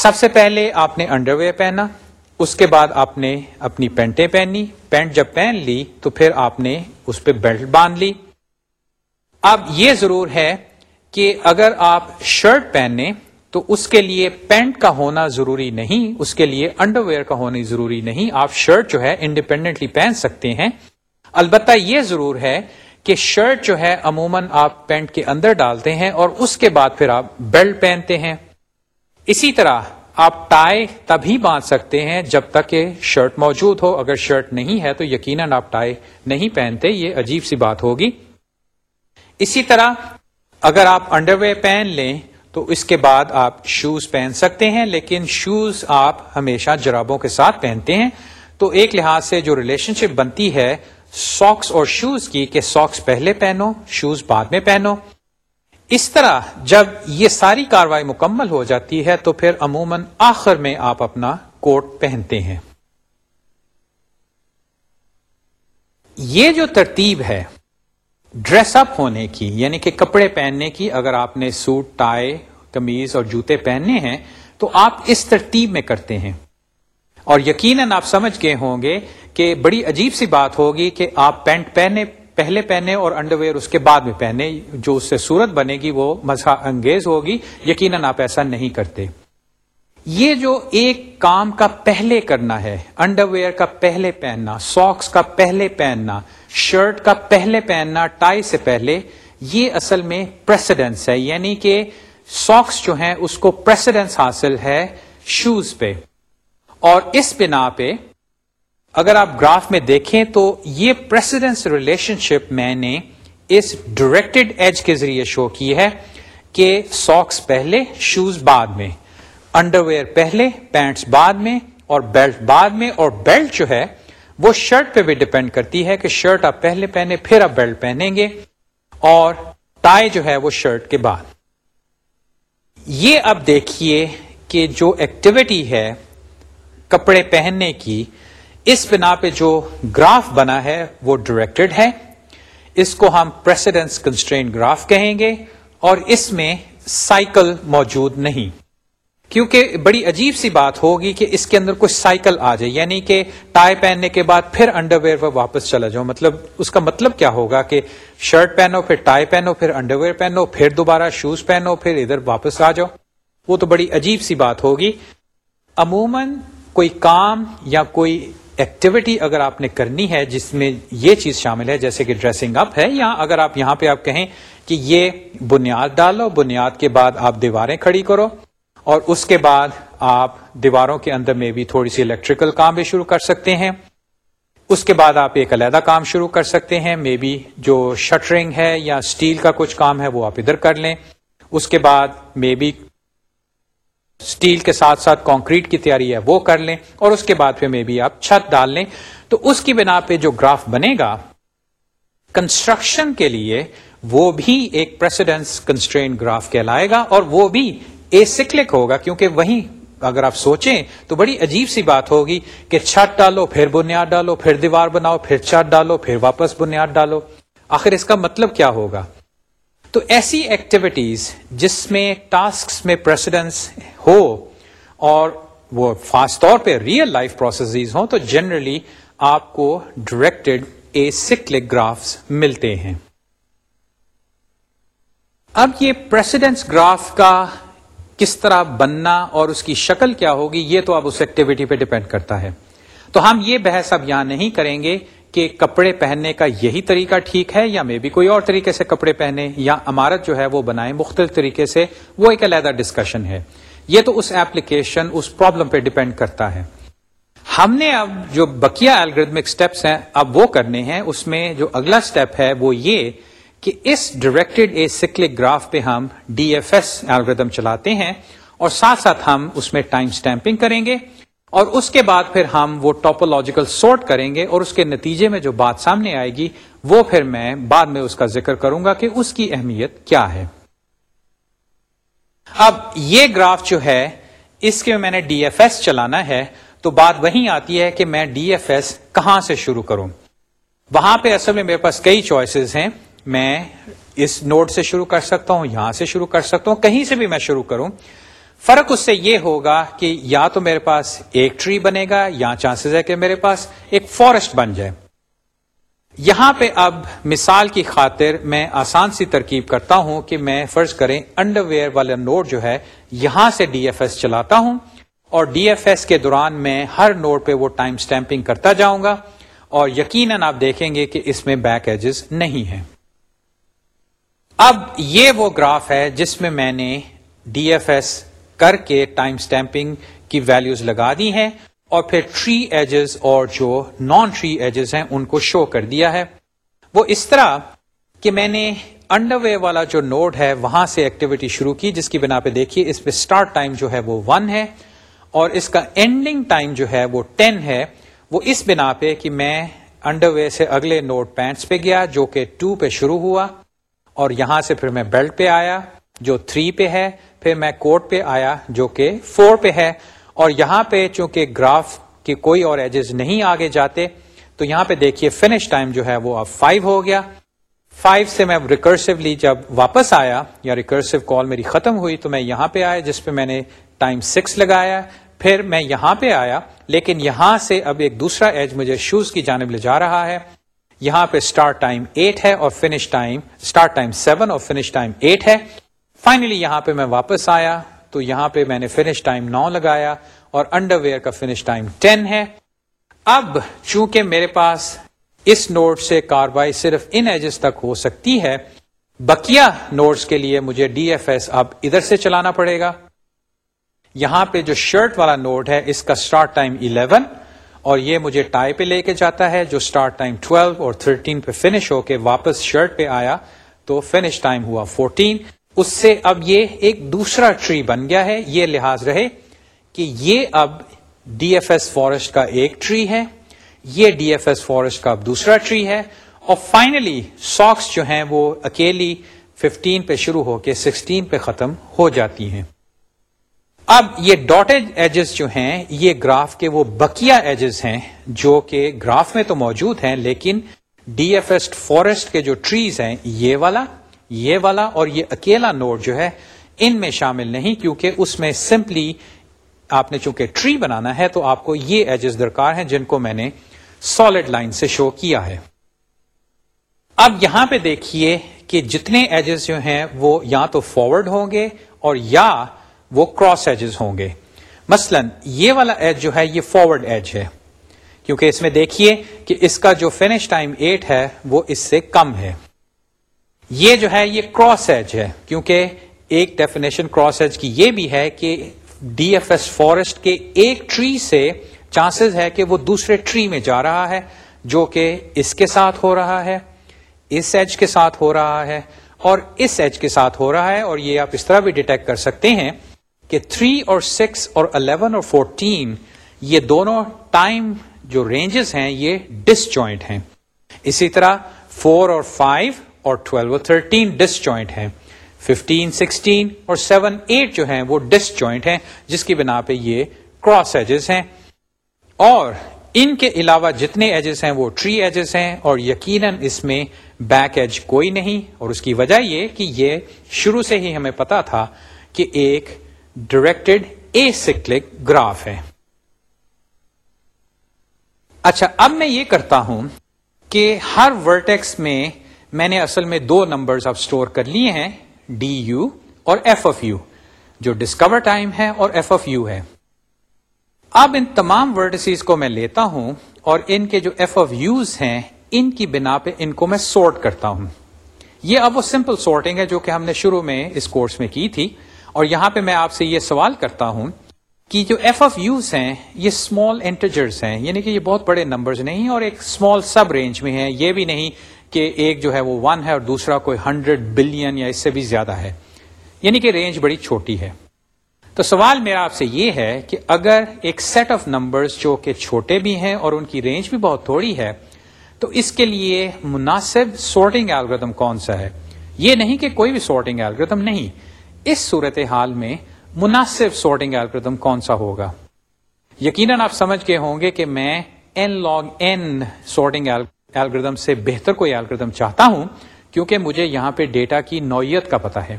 سب سے پہلے آپ نے انڈر ویئر پہنا اس کے بعد آپ نے اپنی پینٹیں پہنی پینٹ جب پہن لی تو پھر آپ نے اس پہ بیلٹ باندھ لی اب یہ ضرور ہے کہ اگر آپ شرٹ پہنیں تو اس کے لیے پینٹ کا ہونا ضروری نہیں اس کے لیے انڈر ویئر کا ہونا ضروری نہیں آپ شرٹ جو ہے انڈیپینڈنٹلی پہن سکتے ہیں البتہ یہ ضرور ہے کہ شرٹ جو ہے عموماً آپ پینٹ کے اندر ڈالتے ہیں اور اس کے بعد پھر آپ بیلٹ پہنتے ہیں اسی طرح آپ ٹائی تبھی باندھ سکتے ہیں جب تک کہ شرٹ موجود ہو اگر شرٹ نہیں ہے تو یقیناً آپ ٹائی نہیں پہنتے یہ عجیب سی بات ہوگی اسی طرح اگر آپ انڈر ویئر پہن لیں تو اس کے بعد آپ شوز پہن سکتے ہیں لیکن شوز آپ ہمیشہ جرابوں کے ساتھ پہنتے ہیں تو ایک لحاظ سے جو ریلیشن شپ بنتی ہے ساکس اور شوز کی کہ ساکس پہلے پہنو شوز بعد میں پہنو اس طرح جب یہ ساری کاروائی مکمل ہو جاتی ہے تو پھر عموماً آخر میں آپ اپنا کوٹ پہنتے ہیں یہ جو ترتیب ہے ڈریس اپ ہونے کی یعنی کہ کپڑے پہننے کی اگر آپ نے سوٹ ٹائی کمیز اور جوتے پہننے ہیں تو آپ اس ترتیب میں کرتے ہیں اور یقیناً آپ سمجھ گئے ہوں گے کہ بڑی عجیب سی بات ہوگی کہ آپ پینٹ پہنے پہلے پہنے اور انڈر ویئر اس کے بعد میں پہنے جو اس سے صورت بنے گی وہ مزہ انگیز ہوگی یقیناً آپ ایسا نہیں کرتے یہ جو ایک کام کا پہلے کرنا ہے انڈر ویئر کا پہلے پہننا ساکس کا پہلے پہننا شرٹ کا پہلے پہننا ٹائی سے پہلے یہ اصل میں پریسیڈنس ہے یعنی کہ ساکس جو ہیں اس کو پریسیڈنس حاصل ہے شوز پہ اور اس بنا پہ اگر آپ گراف میں دیکھیں تو یہ پریسیڈنس ریلیشن شپ میں نے اس ڈائریکٹڈ ایج کے ذریعے شو کی ہے کہ ساکس پہلے شوز بعد میں انڈر ویئر پہلے پینٹس بعد میں اور بیلٹ بعد میں اور بیلٹ جو ہے وہ شرٹ پہ بھی ڈپینڈ کرتی ہے کہ شرٹ آپ پہلے پہنے پھر آپ بیلٹ پہنیں گے اور ٹائی جو ہے وہ شرٹ کے بعد یہ اب دیکھیے کہ جو ایکٹیویٹی ہے کپڑے پہننے کی اس بنا پہ جو گراف بنا ہے وہ ڈائریکٹڈ ہے اس کو ہم پریسیڈنس کنسٹرین گراف کہیں گے اور اس میں سائیکل موجود نہیں کیونکہ بڑی عجیب سی بات ہوگی کہ اس کے اندر کچھ سائیکل آ جائے یعنی کہ ٹائی پہننے کے بعد پھر انڈر ویئر پر واپس چلا جاؤ مطلب اس کا مطلب کیا ہوگا کہ شرٹ پہنو پھر ٹائی پہنو پھر انڈر ویئر پہنو پھر دوبارہ شوز پہنو پھر ادھر واپس آ جاؤ وہ تو بڑی عجیب سی بات ہوگی عموماً کوئی کام یا کوئی ایکٹیویٹی اگر آپ نے کرنی ہے جس میں یہ چیز شامل ہے جیسے کہ ڈریسنگ اپ ہے یا اگر آپ یہاں پہ آپ کہیں کہ یہ بنیاد ڈالو بنیاد کے بعد آپ دیواریں کھڑی کرو اور اس کے بعد آپ دیواروں کے اندر میں بھی تھوڑی سی الیکٹریکل کام بھی شروع کر سکتے ہیں اس کے بعد آپ ایک علیحدہ کام شروع کر سکتے ہیں مے بی جو شٹرنگ ہے یا اسٹیل کا کچھ کام ہے وہ آپ ادھر کر لیں اس کے بعد مے بی اسٹیل کے ساتھ ساتھ کانکریٹ کی تیاری ہے وہ کر لیں اور اس کے بعد پھر بی آپ چھت ڈال لیں تو اس کی بنا پہ جو گراف بنے گا کنسٹرکشن کے لیے وہ بھی ایک پریسیڈنس کنسٹرین گراف کہلائے گا اور وہ بھی اے سکلک ہوگا کیونکہ وہیں اگر آپ سوچیں تو بڑی عجیب سی بات ہوگی کہ چھت ڈالو پھر بنیاد ڈالو پھر دیوار بناؤ پھر چھت ڈالو پھر واپس بنیاد ڈالو آخر اس کا مطلب کیا ہوگا تو ایسی ایکٹیویٹیز جس میں ٹاسک میں پریسیڈنس ہو اور وہ خاص طور پہ ریئل لائف پروسیسز ہوں تو جنرلی آپ کو ڈائریکٹڈ اے سکلک گرافس ملتے ہیں اب یہ پریسیڈنس گراف کا کس طرح بننا اور اس کی شکل کیا ہوگی یہ تو اب اس ایکٹیویٹی پہ ڈیپینڈ کرتا ہے تو ہم یہ بحث اب یہاں نہیں کریں گے کہ کپڑے پہننے کا یہی طریقہ ٹھیک ہے یا مے بھی کوئی اور طریقے سے کپڑے پہنے یا عمارت جو ہے وہ بنائیں مختلف طریقے سے وہ ایک علیحدہ ڈسکشن ہے یہ تو اس ایپلیکیشن اس پرابلم پہ ڈیپینڈ کرتا ہے ہم نے اب جو بکیا الگریدمک سٹیپس ہیں اب وہ کرنے ہیں اس میں جو اگلا سٹیپ ہے وہ یہ کہ اس ڈائریکٹڈ اے سکلک گراف پہ ہم ڈی ایف ایس الگریدم چلاتے ہیں اور ساتھ ساتھ ہم اس میں ٹائم سٹیمپنگ کریں گے اور اس کے بعد پھر ہم وہ ٹاپولوجیکل سارٹ کریں گے اور اس کے نتیجے میں جو بات سامنے آئے گی وہ پھر میں بعد میں اس کا ذکر کروں گا کہ اس کی اہمیت کیا ہے اب یہ گراف جو ہے اس کے میں نے ڈی ایف ایس چلانا ہے تو بات وہیں آتی ہے کہ میں ڈی ایف ایس کہاں سے شروع کروں وہاں پہ اصل میں میرے پاس کئی چوائسیز ہیں میں اس نوڈ سے شروع کر سکتا ہوں یہاں سے شروع کر سکتا ہوں کہیں سے بھی میں شروع کروں فرق اس سے یہ ہوگا کہ یا تو میرے پاس ایک ٹری بنے گا یا چانسز ہے کہ میرے پاس ایک فارسٹ بن جائے یہاں پہ اب مثال کی خاطر میں آسان سی ترکیب کرتا ہوں کہ میں فرض کریں انڈر ویئر والا نوٹ جو ہے یہاں سے ڈی ایف ایس چلاتا ہوں اور ڈی ایف ایس کے دوران میں ہر نوٹ پہ وہ ٹائم سٹیمپنگ کرتا جاؤں گا اور یقیناً آپ دیکھیں گے کہ اس میں بیک ایجز نہیں ہیں اب یہ وہ گراف ہے جس میں میں نے ڈی ایف ایس کر کے ٹائم سٹیمپنگ کی ویلیوز لگا دی ہیں اور پھر ٹری ایجز اور جو نان ٹری ایجز ہیں ان کو شو کر دیا ہے وہ اس طرح کہ میں نے انڈر وے والا جو نوڈ ہے وہاں سے ایکٹیویٹی شروع کی جس کی بنا پہ دیکھیے اس پہ اسٹارٹ ٹائم جو ہے وہ ون ہے اور اس کا اینڈنگ ٹائم جو ہے وہ ٹین ہے وہ اس بنا پہ کہ میں انڈر وے سے اگلے نوڈ پینٹس پہ گیا جو کہ ٹو پہ شروع ہوا اور یہاں سے پھر میں بیلٹ پہ آیا جو تھری پہ ہے پھر میں کوٹ پہ آیا جو کہ فور پہ ہے اور یہاں پہ چونکہ گراف کے کوئی اور ایجز نہیں آگے جاتے تو یہاں پہ دیکھیے فنش ٹائم جو ہے وہ اب فائیو ہو گیا فائیو سے میں ریکرسولی جب واپس آیا یا ریکرسو کال میری ختم ہوئی تو میں یہاں پہ آیا جس پہ میں نے ٹائم سکس لگایا پھر میں یہاں پہ آیا لیکن یہاں سے اب ایک دوسرا ایج مجھے شوز کی جانب لے جا رہا ہے یہاں پہ اسٹارٹ ٹائم 8 ہے اور فنش ٹائم اسٹارٹ ٹائم 7 اور فنش ٹائم 8 ہے فائنلی یہاں پہ میں واپس آیا تو یہاں پہ میں نے فنش ٹائم 9 لگایا اور انڈر ویئر کا فنش ٹائم 10 ہے اب چونکہ میرے پاس اس نوٹ سے کاروائی صرف ان ایجز تک ہو سکتی ہے بکیا نوٹس کے لیے مجھے ڈی ایف ایس اب ادھر سے چلانا پڑے گا یہاں پہ جو شرٹ والا نوٹ ہے اس کا اسٹارٹ ٹائم اور یہ مجھے ٹائی پہ لے کے جاتا ہے جو اسٹارٹ ٹائم 12 اور 13 پہ فنش ہو کے واپس شرٹ پہ آیا تو فنش ٹائم ہوا 14 اس سے اب یہ ایک دوسرا ٹری بن گیا ہے یہ لحاظ رہے کہ یہ اب ڈی ایف ایس فارسٹ کا ایک ٹری ہے یہ ڈی ایف ایس فارسٹ کا اب دوسرا ٹری ہے اور فائنلی ساکس جو ہیں وہ اکیلی 15 پہ شروع ہو کے 16 پہ ختم ہو جاتی ہیں اب یہ ڈاٹڈ ایجز جو ہیں یہ گراف کے وہ بکیا ایجز ہیں جو کہ گراف میں تو موجود ہیں لیکن ڈی ایف ایس فورسٹ کے جو ٹریز ہیں یہ والا یہ والا اور یہ اکیلا نوڈ جو ہے ان میں شامل نہیں کیونکہ اس میں سمپلی آپ نے چونکہ ٹری بنانا ہے تو آپ کو یہ ایجز درکار ہیں جن کو میں نے سالڈ لائن سے شو کیا ہے اب یہاں پہ دیکھیے کہ جتنے ایجز جو ہیں وہ یا تو فارورڈ ہوں گے اور یا وہ کراس ایجز ہوں گے مثلا یہ والا ایج جو ہے یہ فارورڈ ایج ہے کیونکہ اس میں دیکھیے کہ اس کا جو فنش ٹائم ایٹ ہے وہ اس سے کم ہے یہ جو ہے یہ کراس ایج ہے کیونکہ ایک ڈیفینیشن کراس ایج کی یہ بھی ہے کہ ڈی ایف ایس فارسٹ کے ایک ٹری سے چانسز ہے کہ وہ دوسرے ٹری میں جا رہا ہے جو کہ اس کے ساتھ ہو رہا ہے اس ایج کے ساتھ ہو رہا ہے اور اس ایج کے ساتھ ہو رہا ہے اور یہ آپ اس طرح بھی ڈیٹیکٹ کر سکتے ہیں کہ 3 اور 6 اور 11 اور 14 یہ دونوں ٹائم جو رینجز ہیں یہ ڈس جوائنٹ ہیں اسی طرح 4 اور 5 اور 12 اور 13 ڈس جوائنٹ ہیں 15, 16 اور 7, 8 جو ہیں وہ ڈس جوائنٹ ہیں جس کی بنا پہ یہ کراس ایجز ہیں اور ان کے علاوہ جتنے ایجز ہیں وہ ٹری ایجز ہیں اور یقیناً اس میں بیک ایج کوئی نہیں اور اس کی وجہ یہ کہ یہ شروع سے ہی ہمیں پتا تھا کہ ایک ڈائریکٹڈ اے سکلک گراف ہے اچھا اب میں یہ کرتا ہوں کہ ہر ورٹیکس میں میں نے اصل میں دو نمبر اسٹور کر لیے ہیں ڈی یو اور ایف اف یو جو ڈسکور ٹائم ہے اور ایف اف یو ہے اب ان تمام ورڈسیز کو میں لیتا ہوں اور ان کے جو ایف اف یوز ہیں ان کی بنا پہ ان کو میں سارٹ کرتا ہوں یہ اب وہ سمپل سارٹنگ ہے جو کہ ہم نے شروع میں اس کورس میں کی تھی اور یہاں پہ میں آپ سے یہ سوال کرتا ہوں کہ جو ایف آف یوز ہیں یہ اسمال انٹرجرس ہیں یعنی کہ یہ بہت بڑے نمبرز نہیں اور ایک اسمال سب رینج میں ہیں یہ بھی نہیں کہ ایک جو ہے وہ ون ہے اور دوسرا کوئی ہنڈریڈ بلین یا اس سے بھی زیادہ ہے یعنی کہ رینج بڑی چھوٹی ہے تو سوال میرا آپ سے یہ ہے کہ اگر ایک سیٹ آف نمبرز جو کہ چھوٹے بھی ہیں اور ان کی رینج بھی بہت تھوڑی ہے تو اس کے لیے مناسب سارٹنگ الگریدم کون سا ہے یہ نہیں کہ کوئی بھی سارٹنگ الگریدم نہیں اس صورت حال میں مناسب سارٹنگ الگریدم کون سا ہوگا یقیناً آپ سمجھ کے ہوں گے کہ میں N log N sorting algorithm سے بہتر کوئی الگریدم چاہتا ہوں کیونکہ مجھے یہاں پہ ڈیٹا کی نوعیت کا پتا ہے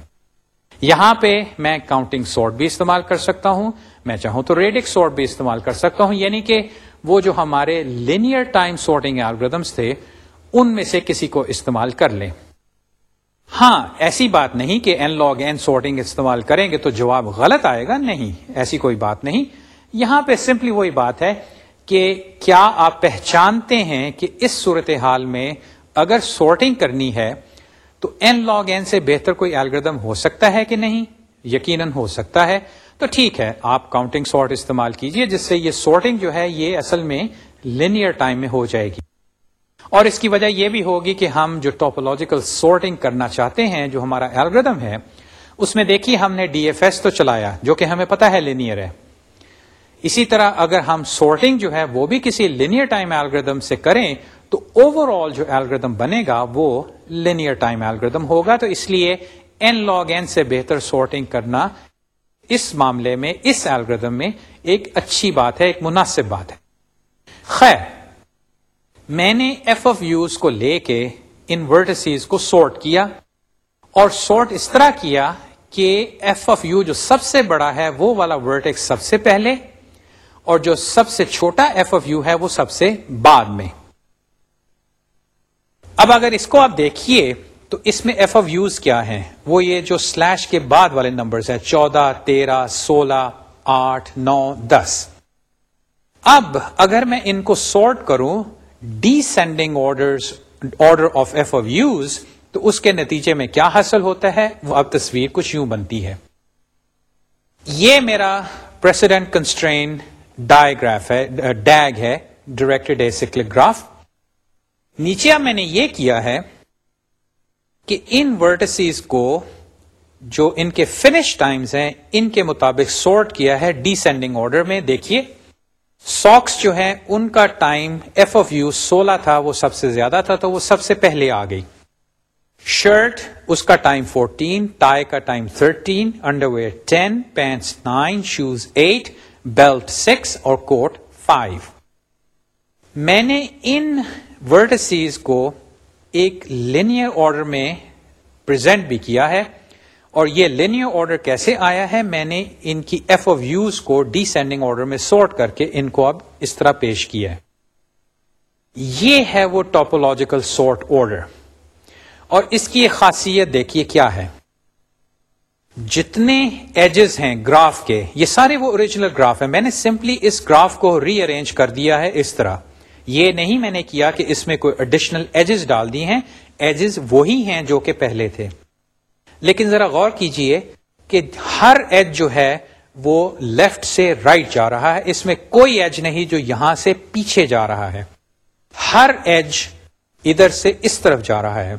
یہاں پہ میں کاؤنٹنگ سارٹ بھی استعمال کر سکتا ہوں میں چاہوں تو ریڈک سارٹ بھی استعمال کر سکتا ہوں یعنی کہ وہ جو ہمارے لینئر ٹائم سارٹنگ الگریدمس تھے ان میں سے کسی کو استعمال کر لیں ہاں ایسی بات نہیں کہ این لاگ این سارٹنگ استعمال کریں گے تو جواب غلط آئے گا نہیں ایسی کوئی بات نہیں یہاں پہ سمپلی وہی بات ہے کہ کیا آپ پہچانتے ہیں کہ اس صورت حال میں اگر سارٹنگ کرنی ہے تو این لاگ این سے بہتر کوئی الگردم ہو سکتا ہے کہ نہیں یقیناً ہو سکتا ہے تو ٹھیک ہے آپ کاؤنٹنگ سارٹ استعمال کیجئے جس سے یہ سارٹنگ جو ہے یہ اصل میں لینئر ٹائم میں ہو جائے گی اور اس کی وجہ یہ بھی ہوگی کہ ہم جو ٹاپولوجیکل سورٹنگ کرنا چاہتے ہیں جو ہمارا الگریدم ہے اس میں دیکھیے ہم نے ڈی ایف ایس تو چلایا جو کہ ہمیں پتا ہے لینئر ہے اسی طرح اگر ہم سورٹنگ جو ہے وہ بھی کسی لینئر ٹائم الگریدم سے کریں تو اوور آل جو الگریدم بنے گا وہ لینئر ٹائم الگریدم ہوگا تو اس لیے این لاگ این سے بہتر سارٹنگ کرنا اس معاملے میں اس الگریدم میں ایک اچھی بات ہے ایک مناسب بات ہے خیر میں نے ایف اف یوز کو لے کے ان ورٹسیز کو سارٹ کیا اور سارٹ اس طرح کیا کہ ایف اف یو جو سب سے بڑا ہے وہ والا ورٹیکس سب سے پہلے اور جو سب سے چھوٹا ایف اف یو ہے وہ سب سے بعد میں اب اگر اس کو آپ دیکھیے تو اس میں ایف اف یوز کیا ہے وہ یہ جو سلیش کے بعد والے نمبرز ہیں چودہ تیرہ سولہ آٹھ نو دس اب اگر میں ان کو سارٹ کروں descending sending order of F of U's تو اس کے نتیجے میں کیا حاصل ہوتا ہے وہ اب تصویر کچھ یوں بنتی ہے یہ میرا پریسیڈنٹ کنسٹرین ڈائگریف ہے ڈیگ ہے ڈائریکٹ ایس گراف نیچے میں نے یہ کیا ہے کہ ان ورٹسیز کو جو ان کے فنش ٹائمز ہیں ان کے مطابق سارٹ کیا ہے ڈیسینڈنگ آرڈر میں دیکھیے ساکس جو ہیں ان کا ٹائم ایف آف یو سولہ تھا وہ سب سے زیادہ تھا تو وہ سب سے پہلے آ گئی شرٹ اس کا ٹائم فورٹین ٹائی کا time thirteen underwear ten pants nine shoes eight belt six اور کوٹ فائیو میں نے ان ورڈ کو ایک لینئر آرڈر میں پرزینٹ بھی کیا ہے اور یہ لینیو آرڈر کیسے آیا ہے میں نے ان کی ایف آف یوز کو ڈیسینڈنگ آرڈر میں سارٹ کر کے ان کو اب اس طرح پیش کیا ہے یہ ہے وہ ٹاپولوجیکل سارٹ آرڈر اور اس کی خاصیت دیکھیے کیا ہے جتنے ایجز ہیں گراف کے یہ سارے وہ اوریجنل گراف ہیں میں نے سمپلی اس گراف کو ری ارینج کر دیا ہے اس طرح یہ نہیں میں نے کیا کہ اس میں کوئی اڈیشنل ایجز ڈال دی ہیں ایجز وہی ہیں جو کہ پہلے تھے لیکن ذرا غور کیجئے کہ ہر ایج جو ہے وہ لیفٹ سے رائٹ right جا رہا ہے اس میں کوئی ایج نہیں جو یہاں سے پیچھے جا رہا ہے ہر ایج ادھر سے اس طرف جا رہا ہے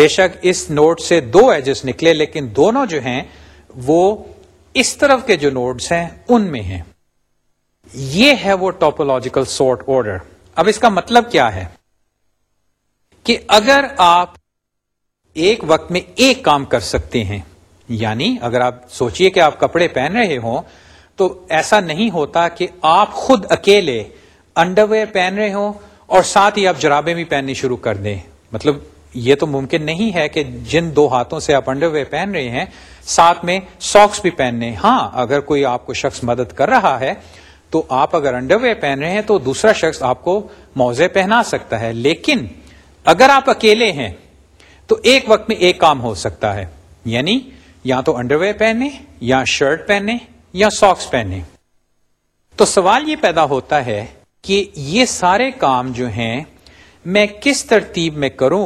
بے شک اس نوٹ سے دو ایجز نکلے لیکن دونوں جو ہیں وہ اس طرف کے جو نوٹس ہیں ان میں ہیں یہ ہے وہ ٹاپولوجیکل سارٹ آرڈر اب اس کا مطلب کیا ہے کہ اگر آپ ایک وقت میں ایک کام کر سکتے ہیں یعنی اگر آپ سوچئے کہ آپ کپڑے پہن رہے ہوں تو ایسا نہیں ہوتا کہ آپ خود اکیلے انڈر ویئر پہن رہے ہوں اور ساتھ ہی آپ جرابے بھی پہننی شروع کر دیں مطلب یہ تو ممکن نہیں ہے کہ جن دو ہاتھوں سے آپ انڈر ویئر پہن رہے ہیں ساتھ میں ساکس بھی پہننے ہاں اگر کوئی آپ کو شخص مدد کر رہا ہے تو آپ اگر انڈر ویئر پہن رہے ہیں تو دوسرا شخص آپ کو موزے پہنا سکتا ہے لیکن اگر آپ اکیلے ہیں تو ایک وقت میں ایک کام ہو سکتا ہے یعنی یا تو انڈر ویئر پہنے یا شرٹ پہنے یا ساکس پہنے تو سوال یہ پیدا ہوتا ہے کہ یہ سارے کام جو ہیں میں کس ترتیب میں کروں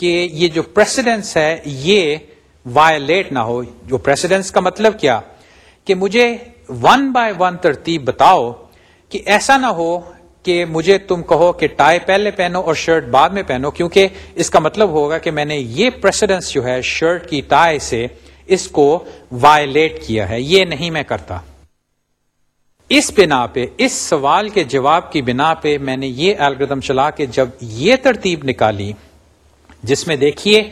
کہ یہ جو پریسیڈنس ہے یہ وائلیٹ نہ ہو جو پریسیڈنس کا مطلب کیا کہ مجھے ون بائی ون ترتیب بتاؤ کہ ایسا نہ ہو کہ مجھے تم کہو کہ ٹائی پہلے پہنو اور شرٹ بعد میں پہنو کیونکہ اس کا مطلب ہوگا کہ میں نے یہ پریسیڈنس جو ہے شرٹ کی ٹائی سے اس کو وائلیٹ کیا ہے یہ نہیں میں کرتا اس بنا پہ اس سوال کے جواب کی بنا پہ میں نے یہ الگردم چلا کہ جب یہ ترتیب نکالی جس میں دیکھیے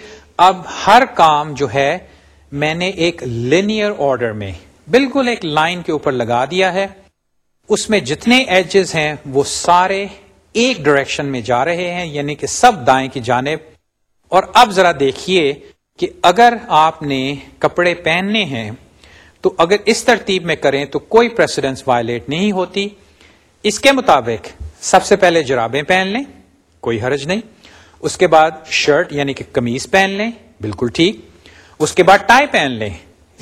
اب ہر کام جو ہے میں نے ایک لینئر آرڈر میں بالکل ایک لائن کے اوپر لگا دیا ہے اس میں جتنے ایجز ہیں وہ سارے ایک ڈائریکشن میں جا رہے ہیں یعنی کہ سب دائیں کی جانب اور اب ذرا دیکھیے کہ اگر آپ نے کپڑے پہننے ہیں تو اگر اس ترتیب میں کریں تو کوئی پریسیڈنس وائلیٹ نہیں ہوتی اس کے مطابق سب سے پہلے جرابیں پہن لیں کوئی حرج نہیں اس کے بعد شرٹ یعنی کہ قمیض پہن لیں بالکل ٹھیک اس کے بعد ٹائی پہن لیں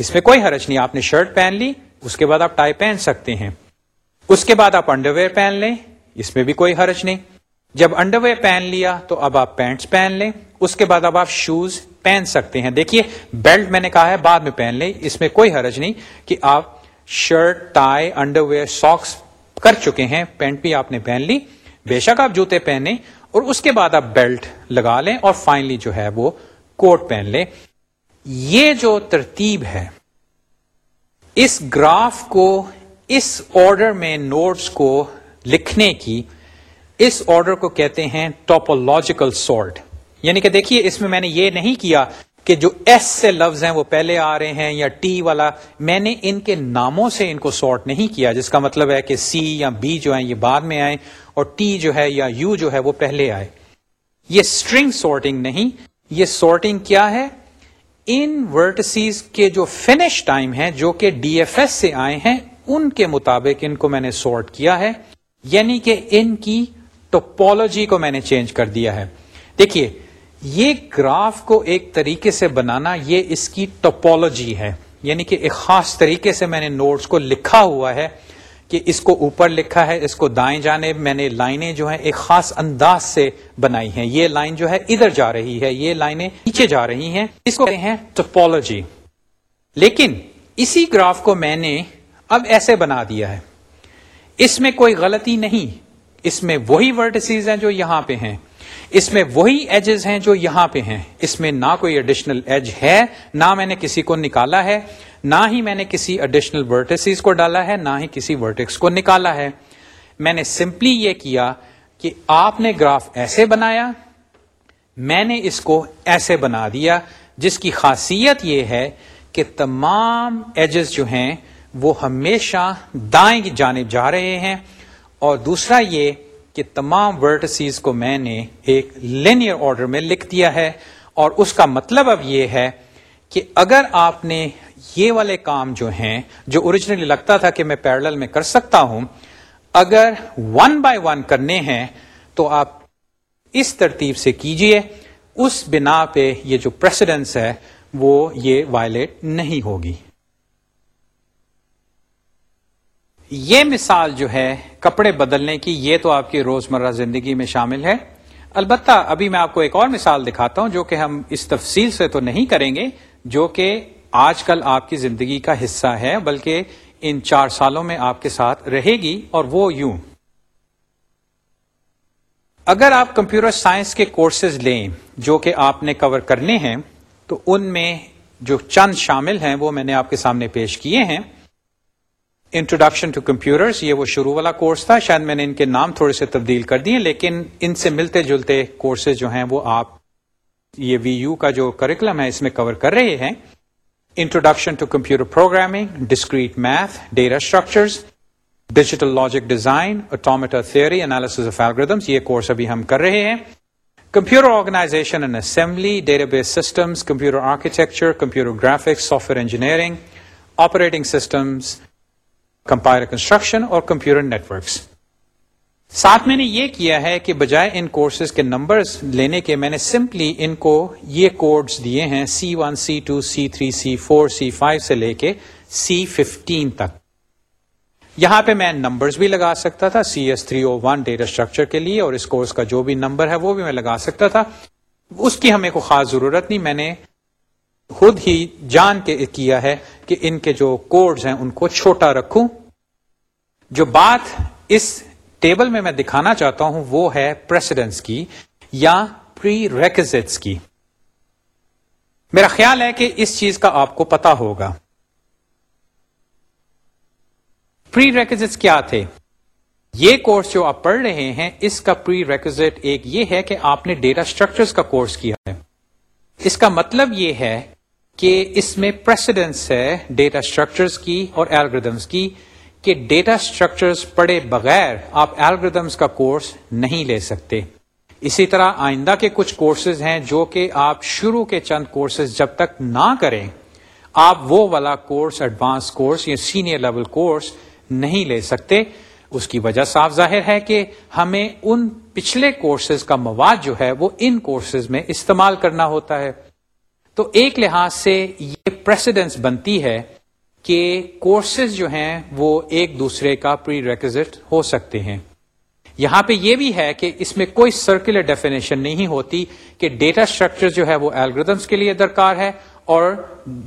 اس میں کوئی حرج نہیں آپ نے شرٹ پہن لی اس کے بعد آپ ٹائی پہن سکتے ہیں اس کے بعد آپ انڈر ویئر پہن لیں اس میں بھی کوئی حرج نہیں جب انڈر ویئر پہن لیا تو اب آپ پینٹس پہن لیں اس کے بعد اب آپ شوز پہن سکتے ہیں دیکھیے بیلٹ میں نے کہا ہے بعد میں پہن لیں اس میں کوئی حرج نہیں کہ آپ shirt tie underwear socks کر چکے ہیں پینٹ بھی آپ نے پہن لی بے شک آپ جوتے پہنے اور اس کے بعد آپ بیلٹ لگا لیں اور فائنلی جو ہے وہ کوٹ پہن لیں یہ جو ترتیب ہے اس گراف کو اس آرڈر میں نوٹس کو لکھنے کی اس آرڈر کو کہتے ہیں ٹاپولوجیکل سارٹ یعنی کہ دیکھیے اس میں میں نے یہ نہیں کیا کہ جو ایس سے لفظ ہیں وہ پہلے آ رہے ہیں یا ٹی والا میں نے ان کے ناموں سے ان کو سارٹ نہیں کیا جس کا مطلب ہے کہ سی یا بی جو ہیں یہ بعد میں آئے اور ٹی جو ہے یا یو جو ہے وہ پہلے آئے یہ اسٹرنگ سارٹنگ نہیں یہ سارٹنگ کیا ہے ان ورٹسیز کے جو فنش ٹائم ہیں جو کہ ڈی ایف ایس سے آئے ہیں ان کے مطابق ان کو میں نے سارٹ کیا ہے یعنی کہ ان کی ٹوپولوجی کو میں نے چینج کر دیا ہے دیکھیے یہ گراف کو ایک طریقے سے بنانا یہ اس کی ٹوپولوجی ہے یعنی کہ ایک خاص طریقے سے میں نے نوٹس کو لکھا ہوا ہے کہ اس کو اوپر لکھا ہے اس کو دائیں جانے میں نے لائنیں جو ہیں ایک خاص انداز سے بنائی ہیں یہ لائن جو ہے ادھر جا رہی ہے یہ لائنیں نیچے جا رہی ہیں اس کو ٹوپولوجی لیکن اسی گراف کو میں نے اب ایسے بنا دیا ہے اس میں کوئی غلطی نہیں اس میں وہی ورٹسیز ہیں جو یہاں پہ ہیں اس میں وہی ایجز ہیں جو یہاں پہ ہیں اس میں نہ کوئی ایڈیشنل ایج ہے نہ میں نے کسی کو نکالا ہے نہ ہی میں نے کسی اڈیشنل کو ڈالا ہے نہ ہی کسی ورٹکس کو نکالا ہے میں نے سمپلی یہ کیا کہ آپ نے گراف ایسے بنایا میں نے اس کو ایسے بنا دیا جس کی خاصیت یہ ہے کہ تمام ایجز جو ہیں وہ ہمیشہ دائیں کی جانب جا رہے ہیں اور دوسرا یہ کہ تمام ورٹسیز کو میں نے ایک لینئر آرڈر میں لکھ دیا ہے اور اس کا مطلب اب یہ ہے کہ اگر آپ نے یہ والے کام جو ہیں جو اوریجنلی لگتا تھا کہ میں پیرل میں کر سکتا ہوں اگر ون بائی ون کرنے ہیں تو آپ اس ترتیب سے کیجئے اس بنا پہ یہ جو پریسیڈنس ہے وہ یہ وائلیٹ نہیں ہوگی یہ مثال جو ہے کپڑے بدلنے کی یہ تو آپ کی روزمرہ زندگی میں شامل ہے البتہ ابھی میں آپ کو ایک اور مثال دکھاتا ہوں جو کہ ہم اس تفصیل سے تو نہیں کریں گے جو کہ آج کل آپ کی زندگی کا حصہ ہے بلکہ ان چار سالوں میں آپ کے ساتھ رہے گی اور وہ یوں اگر آپ کمپیوٹر سائنس کے کورسز لیں جو کہ آپ نے کور کرنے ہیں تو ان میں جو چند شامل ہیں وہ میں نے آپ کے سامنے پیش کیے ہیں انٹروڈکشن ٹو کمپیوٹرس یہ وہ شروع والا کورس تھا شاید میں نے ان کے نام تھوڑے سے تبدیل کر دیے لیکن ان سے ملتے جلتے کورسز جو ہیں وہ آپ یہ وی یو کا جو کریکلم ہے اس میں کور کر رہے ہیں introduction to computer programming discrete math data structure digital logic design automata theory analysis of algorithms یہ کورس ابھی ہم کر رہے ہیں computer organization and assembly database systems computer architecture computer graphics software engineering operating systems compiler construction اور computer networks ساتھ میں نے یہ کیا ہے کہ بجائے ان کورسز کے نمبرز لینے کے میں نے سمپلی ان کو یہ کوڈز دیے ہیں C one C two C three C four C five سے لے کے سی ففٹین تک یہاں پہ میں نمبرز بھی لگا سکتا تھا C S three oh one data structure کے لیے اور اس کورس کا جو بھی نمبر ہے وہ بھی میں لگا سکتا تھا اس کی ہمیں کوئی خاص ضرورت نہیں میں نے خود ہی جان کے کیا ہے کہ ان کے جو کوڈز ہیں ان کو چھوٹا رکھوں جو بات اس ٹیبل میں میں دکھانا چاہتا ہوں وہ ہے پریسیڈنس کی یا پری ریکزٹس کی میرا خیال ہے کہ اس چیز کا آپ کو پتا ہوگا پری ریکزٹس کیا تھے یہ کورس جو آپ پڑھ رہے ہیں اس کا پری ریکزٹ ایک یہ ہے کہ آپ نے ڈیٹا اسٹرکچرس کا کورس کیا ہے اس کا مطلب یہ ہے کہ اس میں پریسیڈنس ہے ڈیٹا اسٹرکچرس کی اور ایلگردمس کی کہ ڈیٹا اسٹرکچرس پڑھے بغیر آپ الگریدمس کا کورس نہیں لے سکتے اسی طرح آئندہ کے کچھ کورسز ہیں جو کہ آپ شروع کے چند کورسز جب تک نہ کریں آپ وہ والا کورس ایڈوانس کورس یا سینئر لیول کورس نہیں لے سکتے اس کی وجہ صاف ظاہر ہے کہ ہمیں ان پچھلے کورسز کا مواد جو ہے وہ ان کورسز میں استعمال کرنا ہوتا ہے تو ایک لحاظ سے یہ پریسیڈنس بنتی ہے کہ کورسز جو ہیں وہ ایک دوسرے کا پری ریکزٹ ہو سکتے ہیں یہاں پہ یہ بھی ہے کہ اس میں کوئی سرکولر ڈیفینیشن نہیں ہوتی کہ ڈیٹا اسٹرکچر جو ہے وہ ایلگردمس کے لیے درکار ہے اور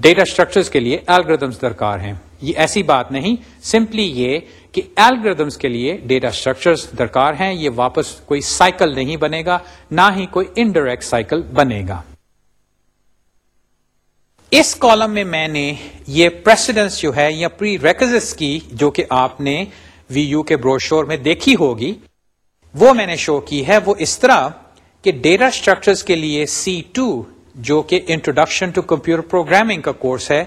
ڈیٹا اسٹرکچر کے لیے ایلگردمس درکار ہیں یہ ایسی بات نہیں سمپلی یہ کہ ایلگردمس کے لیے ڈیٹا اسٹرکچر درکار ہیں یہ واپس کوئی سائیکل نہیں بنے گا نہ ہی کوئی انڈائریکٹ سائیکل بنے گا اس کالم میں میں نے یہ پریسیڈنس جو ہے یا پری ریکزس کی جو کہ آپ نے وی یو کے بروشور میں دیکھی ہوگی وہ میں نے شو کی ہے وہ اس طرح کہ ڈیٹا اسٹرکچر کے لیے سی ٹو جو کہ انٹروڈکشن ٹو کمپیوٹر پروگرامنگ کا کورس ہے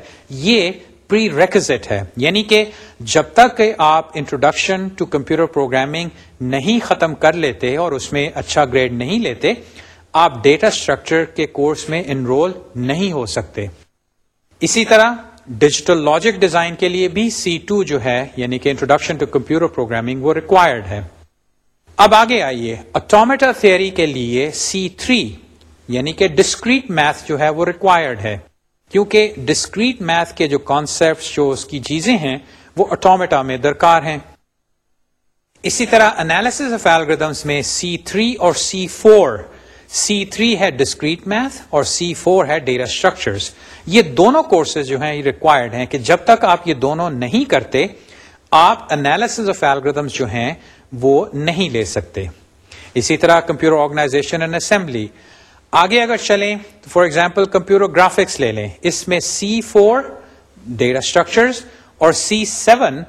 یہ پری ریکزٹ ہے یعنی کہ جب تک کہ آپ انٹروڈکشن ٹو کمپیوٹر پروگرامنگ نہیں ختم کر لیتے اور اس میں اچھا گریڈ نہیں لیتے آپ ڈیٹا اسٹرکچر کے کورس میں انرول نہیں ہو سکتے اسی طرح ڈیجیٹل لاجک ڈیزائن کے لیے بھی سی ٹو جو ہے یعنی کہ انٹروڈکشن ٹو کمپیوٹر پروگرامنگ وہ ریکوائرڈ ہے اب آگے آئیے اٹومیٹا تھری کے لیے سی تھری یعنی کہ ڈسکریٹ میتھ جو ہے وہ ریکوائرڈ ہے کیونکہ ڈسکریٹ میتھ کے جو کانسیپٹ جو اس کی چیزیں ہیں وہ اٹامیٹا میں درکار ہیں اسی طرح انالیس آف ایلگردمس میں سی تھری اور سی فور سی تھری ہے ڈسکریٹ میتھ اور سی فور ہے ڈیٹا اسٹرکچرس یہ دونوں کورسز جو ہیں یہ ریکوائرڈ ہیں کہ جب تک آپ یہ دونوں نہیں کرتے آپ آف جو ہیں وہ نہیں لے سکتے اسی طرح کمپیوٹر آرگنائزیشن اینڈ اسمبلی آگے اگر چلیں تو فار ایگزامپل کمپیوٹر گرافکس لے لیں اس میں سی فور ڈیٹا اسٹرکچرز اور C seven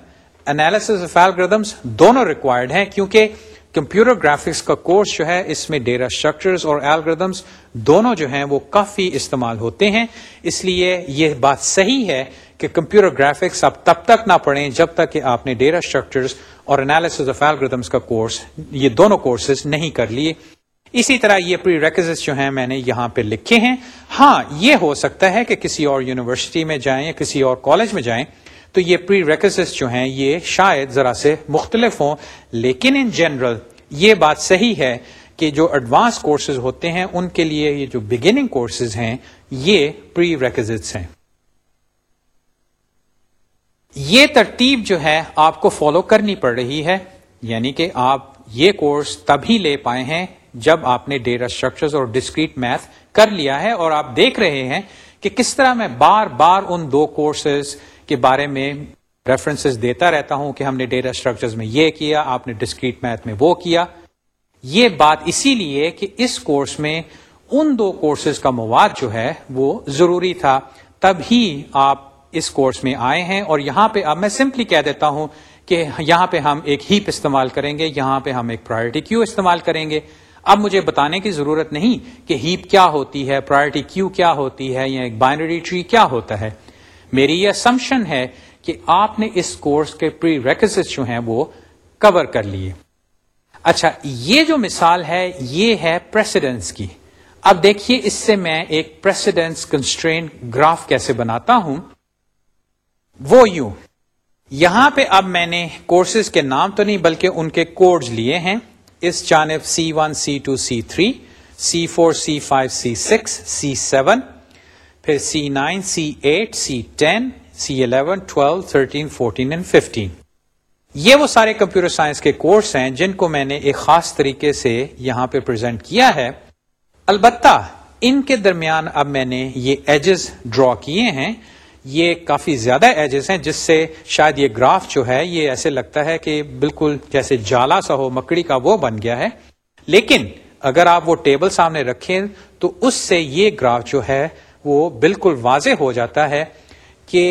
sevens of algorithms دونوں ریکوائرڈ ہیں کیونکہ کمپیوٹر گرافکس کا کورس جو ہے اس میں ڈیٹا اسٹرکچر ایلگردمس دونوں جو ہیں وہ کافی استعمال ہوتے ہیں اس لیے یہ بات صحیح ہے کہ کمپیوٹر گرافکس آپ تب تک نہ پڑھیں جب تک کہ آپ نے ڈیٹا اسٹرکچرس اور آف کا کورس یہ دونوں کورسز نہیں کر لیے اسی طرح یہ پری جو ہیں میں نے یہاں پہ لکھے ہیں ہاں یہ ہو سکتا ہے کہ کسی اور یونیورسٹی میں جائیں یا کسی اور کالج میں جائیں تو یہ پری ریکزٹ جو ہیں یہ شاید ذرا سے مختلف ہوں لیکن ان جنرل یہ بات صحیح ہے کہ جو ایڈوانس کورسز ہوتے ہیں ان کے لیے یہ جو بگننگ کورسز ہیں یہ پری ریکزٹس ہیں یہ ترتیب جو ہے آپ کو فالو کرنی پڑ رہی ہے یعنی کہ آپ یہ کورس تب ہی لے پائے ہیں جب آپ نے ڈیٹا اسٹرکچر اور ڈسکریٹ میتھ کر لیا ہے اور آپ دیکھ رہے ہیں کہ کس طرح میں بار بار ان دو کورسز کے بارے میں ریفرنسز دیتا رہتا ہوں کہ ہم نے ڈیٹا اسٹرکچرز میں یہ کیا آپ نے ڈسکریٹ میتھ میں وہ کیا یہ بات اسی لیے کہ اس کورس میں ان دو کورسز کا مواد جو ہے وہ ضروری تھا تب ہی آپ اس کورس میں آئے ہیں اور یہاں پہ اب میں سمپلی کہہ دیتا ہوں کہ یہاں پہ ہم ایک ہیپ استعمال کریں گے یہاں پہ ہم ایک پرائرٹی کیو استعمال کریں گے اب مجھے بتانے کی ضرورت نہیں کہ ہیپ کیا ہوتی ہے پرائرٹی کیو کیا ہوتی ہے یا ایک بائنری ٹری کیا ہوتا ہے میری یہ سمشن ہے کہ آپ نے اس کورس کے پری ریکز جو ہیں وہ کور کر لیے اچھا یہ جو مثال ہے یہ ہے پریسیڈنس کی اب دیکھیے اس سے میں ایک پریسیڈنس کنسٹرین گراف کیسے بناتا ہوں وہ یوں یہاں پہ اب میں نے کورسز کے نام تو نہیں بلکہ ان کے کوڈز لیے ہیں اس جانب C one C two C three C four C five C six C seven پھر C nine C eight C ten C eleven twelve thirteen fourteen and fifteen یہ وہ سارے کمپیوٹر سائنس کے کورس ہیں جن کو میں نے ایک خاص طریقے سے یہاں پہ پریزنٹ کیا ہے البتہ ان کے درمیان اب میں نے یہ ایجز ڈرا کیے ہیں یہ کافی زیادہ ایجز ہیں جس سے شاید یہ گراف جو ہے یہ ایسے لگتا ہے کہ بالکل جیسے جالا سا ہو مکڑی کا وہ بن گیا ہے لیکن اگر آپ وہ ٹیبل سامنے رکھیں تو اس سے یہ گراف جو ہے وہ بالکل واضح ہو جاتا ہے کہ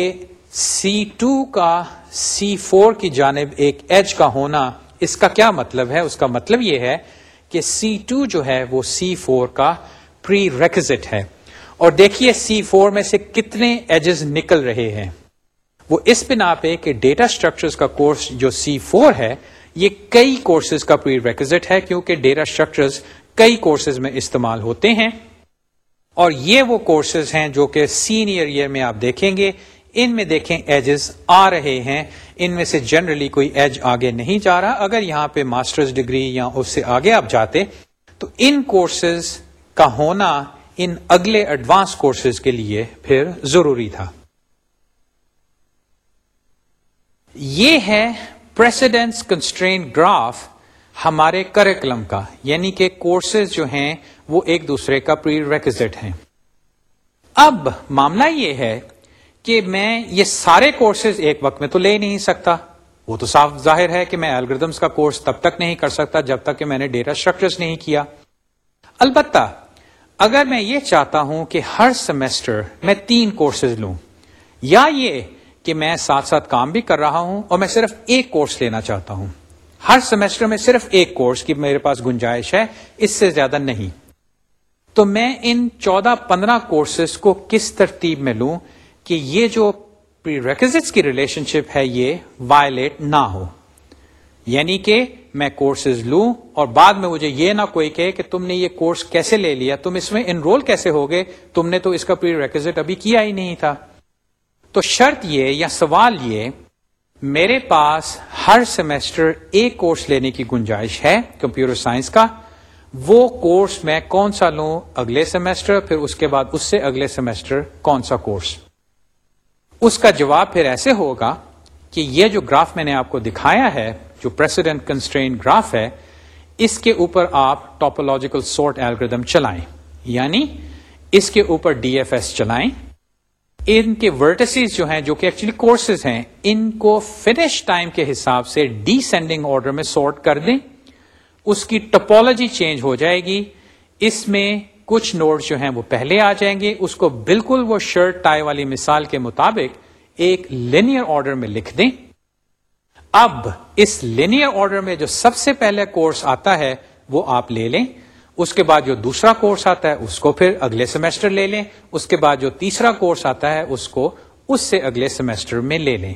سی ٹو کا سی فور کی جانب ایک ایج کا ہونا اس کا کیا مطلب ہے اس کا مطلب یہ ہے کہ سی ٹو جو ہے وہ سی فور کا پری ریکزٹ ہے اور دیکھیے سی فور میں سے کتنے ایجز نکل رہے ہیں وہ اس بنا پہ کہ ڈیٹا اسٹرکچرز کا کورس جو سی فور ہے یہ کئی کورسز کا پری ریکزٹ ہے کیونکہ ڈیٹا اسٹرکچرز کئی کورسز میں استعمال ہوتے ہیں اور یہ وہ کورسز ہیں جو کہ سینئر ایئر میں آپ دیکھیں گے ان میں دیکھیں ایجز آ رہے ہیں ان میں سے جنرلی کوئی ایج آگے نہیں جا رہا اگر یہاں پہ ماسٹرز ڈگری یا اس سے آگے آپ جاتے تو ان کورسز کا ہونا ان اگلے ایڈوانس کورسز کے لیے پھر ضروری تھا یہ ہے پریسیڈنس کنسٹرین گراف ہمارے کریکلم کا یعنی کہ کورسز جو ہیں وہ ایک دوسرے کا پری ریکزٹ ہیں اب معاملہ یہ ہے کہ میں یہ سارے کورسز ایک وقت میں تو لے نہیں سکتا وہ تو صاف ظاہر ہے کہ میں کا کورس تب تک نہیں کر سکتا جب تک کہ میں نے ڈیٹا اسٹرکچرس نہیں کیا البتہ اگر میں یہ چاہتا ہوں کہ ہر سیمسٹر میں تین کورسز لوں یا یہ کہ میں ساتھ ساتھ کام بھی کر رہا ہوں اور میں صرف ایک کورس لینا چاہتا ہوں ہر سیمسٹر میں صرف ایک کورس کی میرے پاس گنجائش ہے اس سے زیادہ نہیں تو میں ان چودہ پندرہ کورسز کو کس ترتیب میں لوں کہ یہ جو ریکزٹس کی ریلیشن شپ ہے یہ وائلیٹ نہ ہو یعنی کہ میں کورسز لوں اور بعد میں مجھے یہ نہ کوئی کہے کہ تم نے یہ کورس کیسے لے لیا تم اس میں انرول کیسے ہو گئے تم نے تو اس کا پری ریکزٹ ابھی کیا ہی نہیں تھا تو شرط یہ یا سوال یہ میرے پاس ہر سیمسٹر ایک کورس لینے کی گنجائش ہے کمپیوٹر سائنس کا وہ کورس میں کون سا لوں اگلے سیمسٹر پھر اس کے بعد اس سے اگلے سیمسٹر کون سا کورس اس کا جواب پھر ایسے ہوگا کہ یہ جو گراف میں نے آپ کو دکھایا ہے جو پریسیڈنٹ کنسٹرین گراف ہے اس کے اوپر آپ ٹاپولوجیکل سارٹ ایلگردم چلائیں یعنی اس کے اوپر ڈی ایف ایس چلائیں ان کے ورٹسز جو ہیں جو کہ ایکچولی کورسز ہیں ان کو فنش ٹائم کے حساب سے ڈی سینڈنگ آرڈر میں سارٹ کر دیں اس کی ٹپولوجی چینج ہو جائے گی اس میں کچھ نوڈز جو ہیں وہ پہلے آ جائیں گے اس کو بالکل وہ شرٹ ٹائی والی مثال کے مطابق ایک لینئر آرڈر میں لکھ دیں اب اس لینئر آرڈر میں جو سب سے پہلے کورس آتا ہے وہ آپ لے لیں اس کے بعد جو دوسرا کورس آتا ہے اس کو پھر اگلے سیمسٹر لے لیں اس کے بعد جو تیسرا کورس آتا ہے اس کو اس سے اگلے سیمسٹر میں لے لیں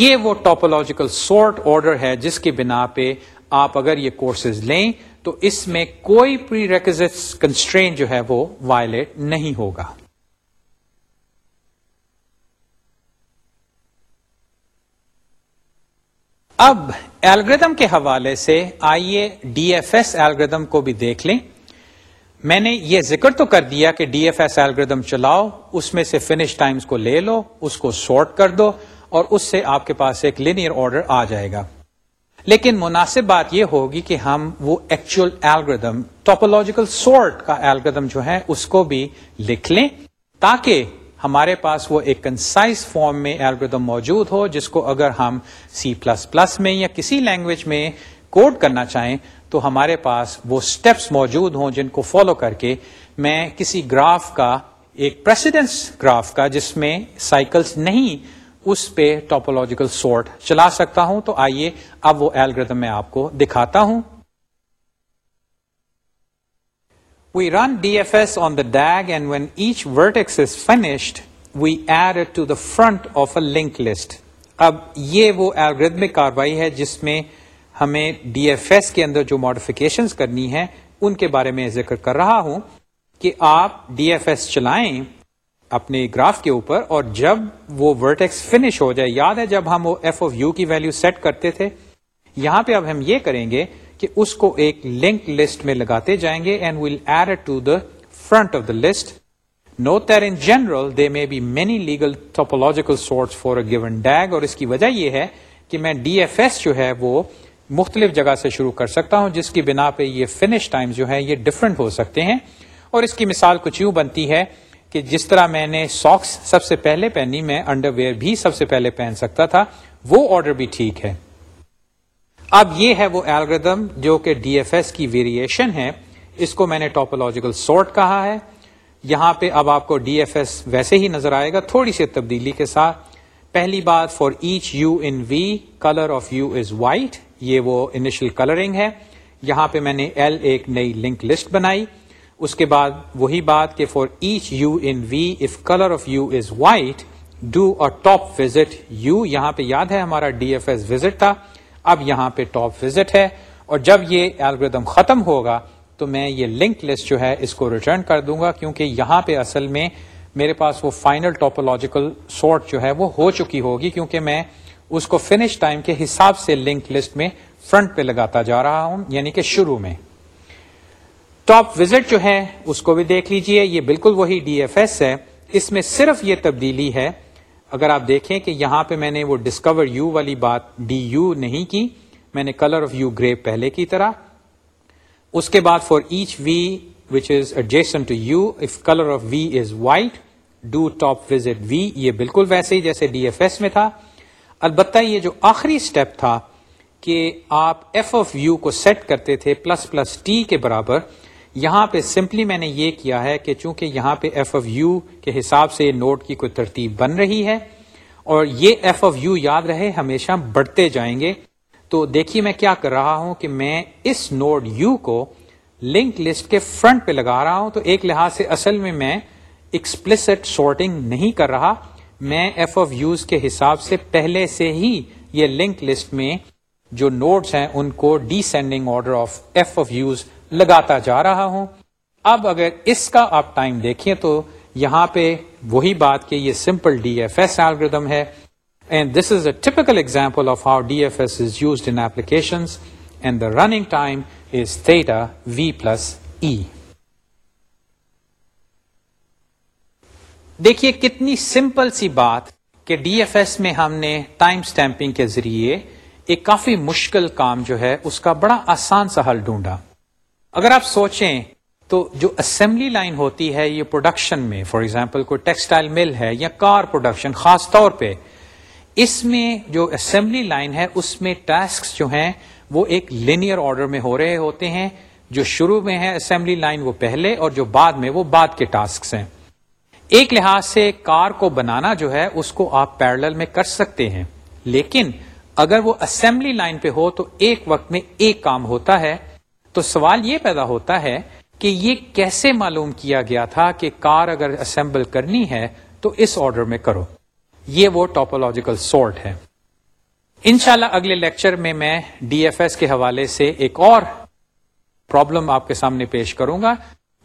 یہ وہ ٹاپولوجیکل سارٹ آرڈر ہے جس کی بنا پہ آپ اگر یہ کورسز لیں تو اس میں کوئی پری ریکزٹس کنسٹرین جو ہے وہ وائلیٹ نہیں ہوگا اب ایلگردم کے حوالے سے آئیے ڈی ایف ایس ایلگردم کو بھی دیکھ لیں میں نے یہ ذکر تو کر دیا کہ ڈی ایف ایس ایلگردم چلاؤ اس میں سے فنش ٹائمز کو لے لو اس کو سارٹ کر دو اور اس سے آپ کے پاس ایک لینئر آرڈر آ جائے گا لیکن مناسب بات یہ ہوگی کہ ہم وہ ایکچوئل ایلگردم ٹاپولوجیکل سورٹ کا ایلگردم جو ہے اس کو بھی لکھ لیں تاکہ ہمارے پاس وہ ایک کنسائز فارم میں ایلگردم موجود ہو جس کو اگر ہم سی پلس پلس میں یا کسی لینگویج میں کوڈ کرنا چاہیں تو ہمارے پاس وہ سٹیپس موجود ہوں جن کو فالو کر کے میں کسی گراف کا ایک پریسیڈنس گراف کا جس میں سائیکلز نہیں اس پہ ٹاپولوجیکل سارٹ چلا سکتا ہوں تو آئیے اب وہ ایلگردم میں آپ کو دکھاتا ہوں we run D F S on the DAG and when each vertex is finished we add to the front of a link list اب یہ وہ ایلگردمک کاروائی ہے جس میں ہمیں ڈی ایف ایس کے اندر جو ماڈیفکیشن کرنی ہے ان کے بارے میں ذکر کر رہا ہوں کہ آپ ڈی ایف ایس چلائیں اپنے گراف کے اوپر اور جب وہ ورٹیکس فنش ہو جائے یاد ہے جب ہم وہ ایف او یو کی ویلو سیٹ کرتے تھے یہاں پہ اب ہم یہ کریں گے کہ اس کو ایک لنک لسٹ میں لگاتے جائیں گے and we'll add to the front of the list note that in general they may be many legal topological sorts for a given DAG اور اس کی وجہ یہ ہے کہ میں ڈی ایف ایس جو ہے وہ مختلف جگہ سے شروع کر سکتا ہوں جس کی بنا پہ یہ فنش ٹائم جو ہے یہ ڈفرنٹ ہو سکتے ہیں اور اس کی مثال کچھ یوں بنتی ہے کہ جس طرح میں نے ساکس سب سے پہلے پہنی میں انڈر ویئر بھی سب سے پہلے پہن سکتا تھا وہ آرڈر بھی ٹھیک ہے اب یہ ہے وہ ایلگردم جو کہ ڈی ایف ایس کی ویریشن ہے اس کو میں نے ٹاپولوجیکل سارٹ کہا ہے یہاں پہ اب آپ کو ڈی ایف ایس ویسے ہی نظر آئے گا تھوڑی سی تبدیلی کے ساتھ پہلی بات for each U in V color of U is white یہ وہ انیشل کلرنگ ہے یہاں پہ میں نے ایل ایک نئی لنک لسٹ بنائی اس کے بعد وہی بات کہ for each U in V if color of U is white do اور ٹاپ وزٹ یو یہاں پہ یاد ہے ہمارا ڈی ایف ایس وزٹ تھا اب یہاں پہ ٹاپ وزٹ ہے اور جب یہ الگریدم ختم ہوگا تو میں یہ لنک لسٹ جو ہے اس کو ریٹرن کر دوں گا کیونکہ یہاں پہ اصل میں میرے پاس وہ فائنل ٹاپولوجیکل سارٹ جو ہے وہ ہو چکی ہوگی کیونکہ میں اس کو فنش ٹائم کے حساب سے لنک لسٹ میں فرنٹ پہ لگاتا جا رہا ہوں یعنی کہ شروع میں ٹاپ وزٹ جو ہے اس کو بھی دیکھ لیجئے یہ بالکل وہی ڈی ایف ایس ہے اس میں صرف یہ تبدیلی ہے اگر آپ دیکھیں کہ یہاں پہ میں نے وہ ڈسکور یو والی بات ڈی یو نہیں کی میں نے کلر آف یو گرے پہلے کی طرح اس کے بعد for each V which is adjacent to U if color of V is white do top visit V یہ بالکل ویسے ہی جیسے ڈی ایف ایس میں تھا البتہ یہ جو آخری اسٹیپ تھا کہ آپ ایف آف یو کو سیٹ کرتے تھے پلس پلس ٹی کے برابر یہاں پہ سمپلی میں نے یہ کیا ہے کہ چونکہ یہاں پہ ایف آف یو کے حساب سے نوٹ کی کوئی ترتیب بن رہی ہے اور یہ ایف آف یو یاد رہے ہمیشہ بڑھتے جائیں گے تو دیکھیے میں کیا کر رہا ہوں کہ میں اس نوڈ یو کو لنک لسٹ کے فرنٹ پہ لگا رہا ہوں تو ایک لحاظ سے اصل میں میں ایکسپلسٹ سارٹنگ نہیں کر رہا میں ایف آف یوز کے حساب سے پہلے سے ہی یہ لنک لسٹ میں جو نوٹس ہیں ان کو descending order of F of U's لگاتا جا رہا ہوں اب اگر اس کا آپ ٹائم دیکھیں تو یہاں پہ وہی بات کہ یہ simple D F S algorithm ہے and this is a typical example of how D F S is use application and the running time is theta V plus E دیکھیے کتنی سمپل سی بات کہ ڈی ایف ایس میں ہم نے time stamping کے ذریعے ایک کافی مشکل کام جو ہے اس کا بڑا آسان سا حل ڈھونڈا اگر آپ سوچیں تو جو اسمبلی لائن ہوتی ہے یہ پروڈکشن میں فار ایگزامپل کوئی ٹیکسٹائل مل ہے یا کار پروڈکشن خاص طور پہ اس میں جو اسمبلی لائن ہے اس میں ٹاسک جو ہیں وہ ایک لینئر آرڈر میں ہو رہے ہوتے ہیں جو شروع میں ہے اسمبلی لائن وہ پہلے اور جو بعد میں وہ بعد کے ٹاسک ہیں ایک لحاظ سے کار کو بنانا جو ہے اس کو آپ پیرل میں کر سکتے ہیں لیکن اگر وہ اسمبلی لائن پہ ہو تو ایک وقت میں ایک کام ہوتا ہے تو سوال یہ پیدا ہوتا ہے کہ یہ کیسے معلوم کیا گیا تھا کہ کار اگر اسمبل کرنی ہے تو اس آرڈر میں کرو یہ وہ ٹاپولوجیکل سارٹ ہے انشاءاللہ اگلے لیکچر میں میں ڈی ایف ایس کے حوالے سے ایک اور پرابلم آپ کے سامنے پیش کروں گا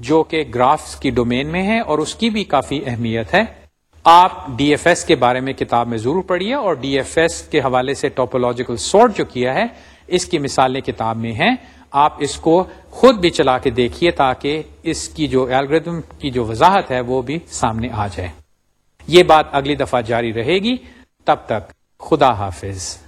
جو کہ گرافز کی ڈومین میں ہے اور اس کی بھی کافی اہمیت ہے آپ ڈی ایف ایس کے بارے میں کتاب میں ضرور پڑھیے اور ڈی ایف ایس کے حوالے سے ٹاپولوجیکل سارٹ جو کیا ہے اس کی مثالیں کتاب میں ہیں آپ اس کو خود بھی چلا کے دیکھیے تاکہ اس کی جو الگریدم کی جو وضاحت ہے وہ بھی سامنے آ جائے یہ بات اگلی دفعہ جاری رہے گی تب تک خدا حافظ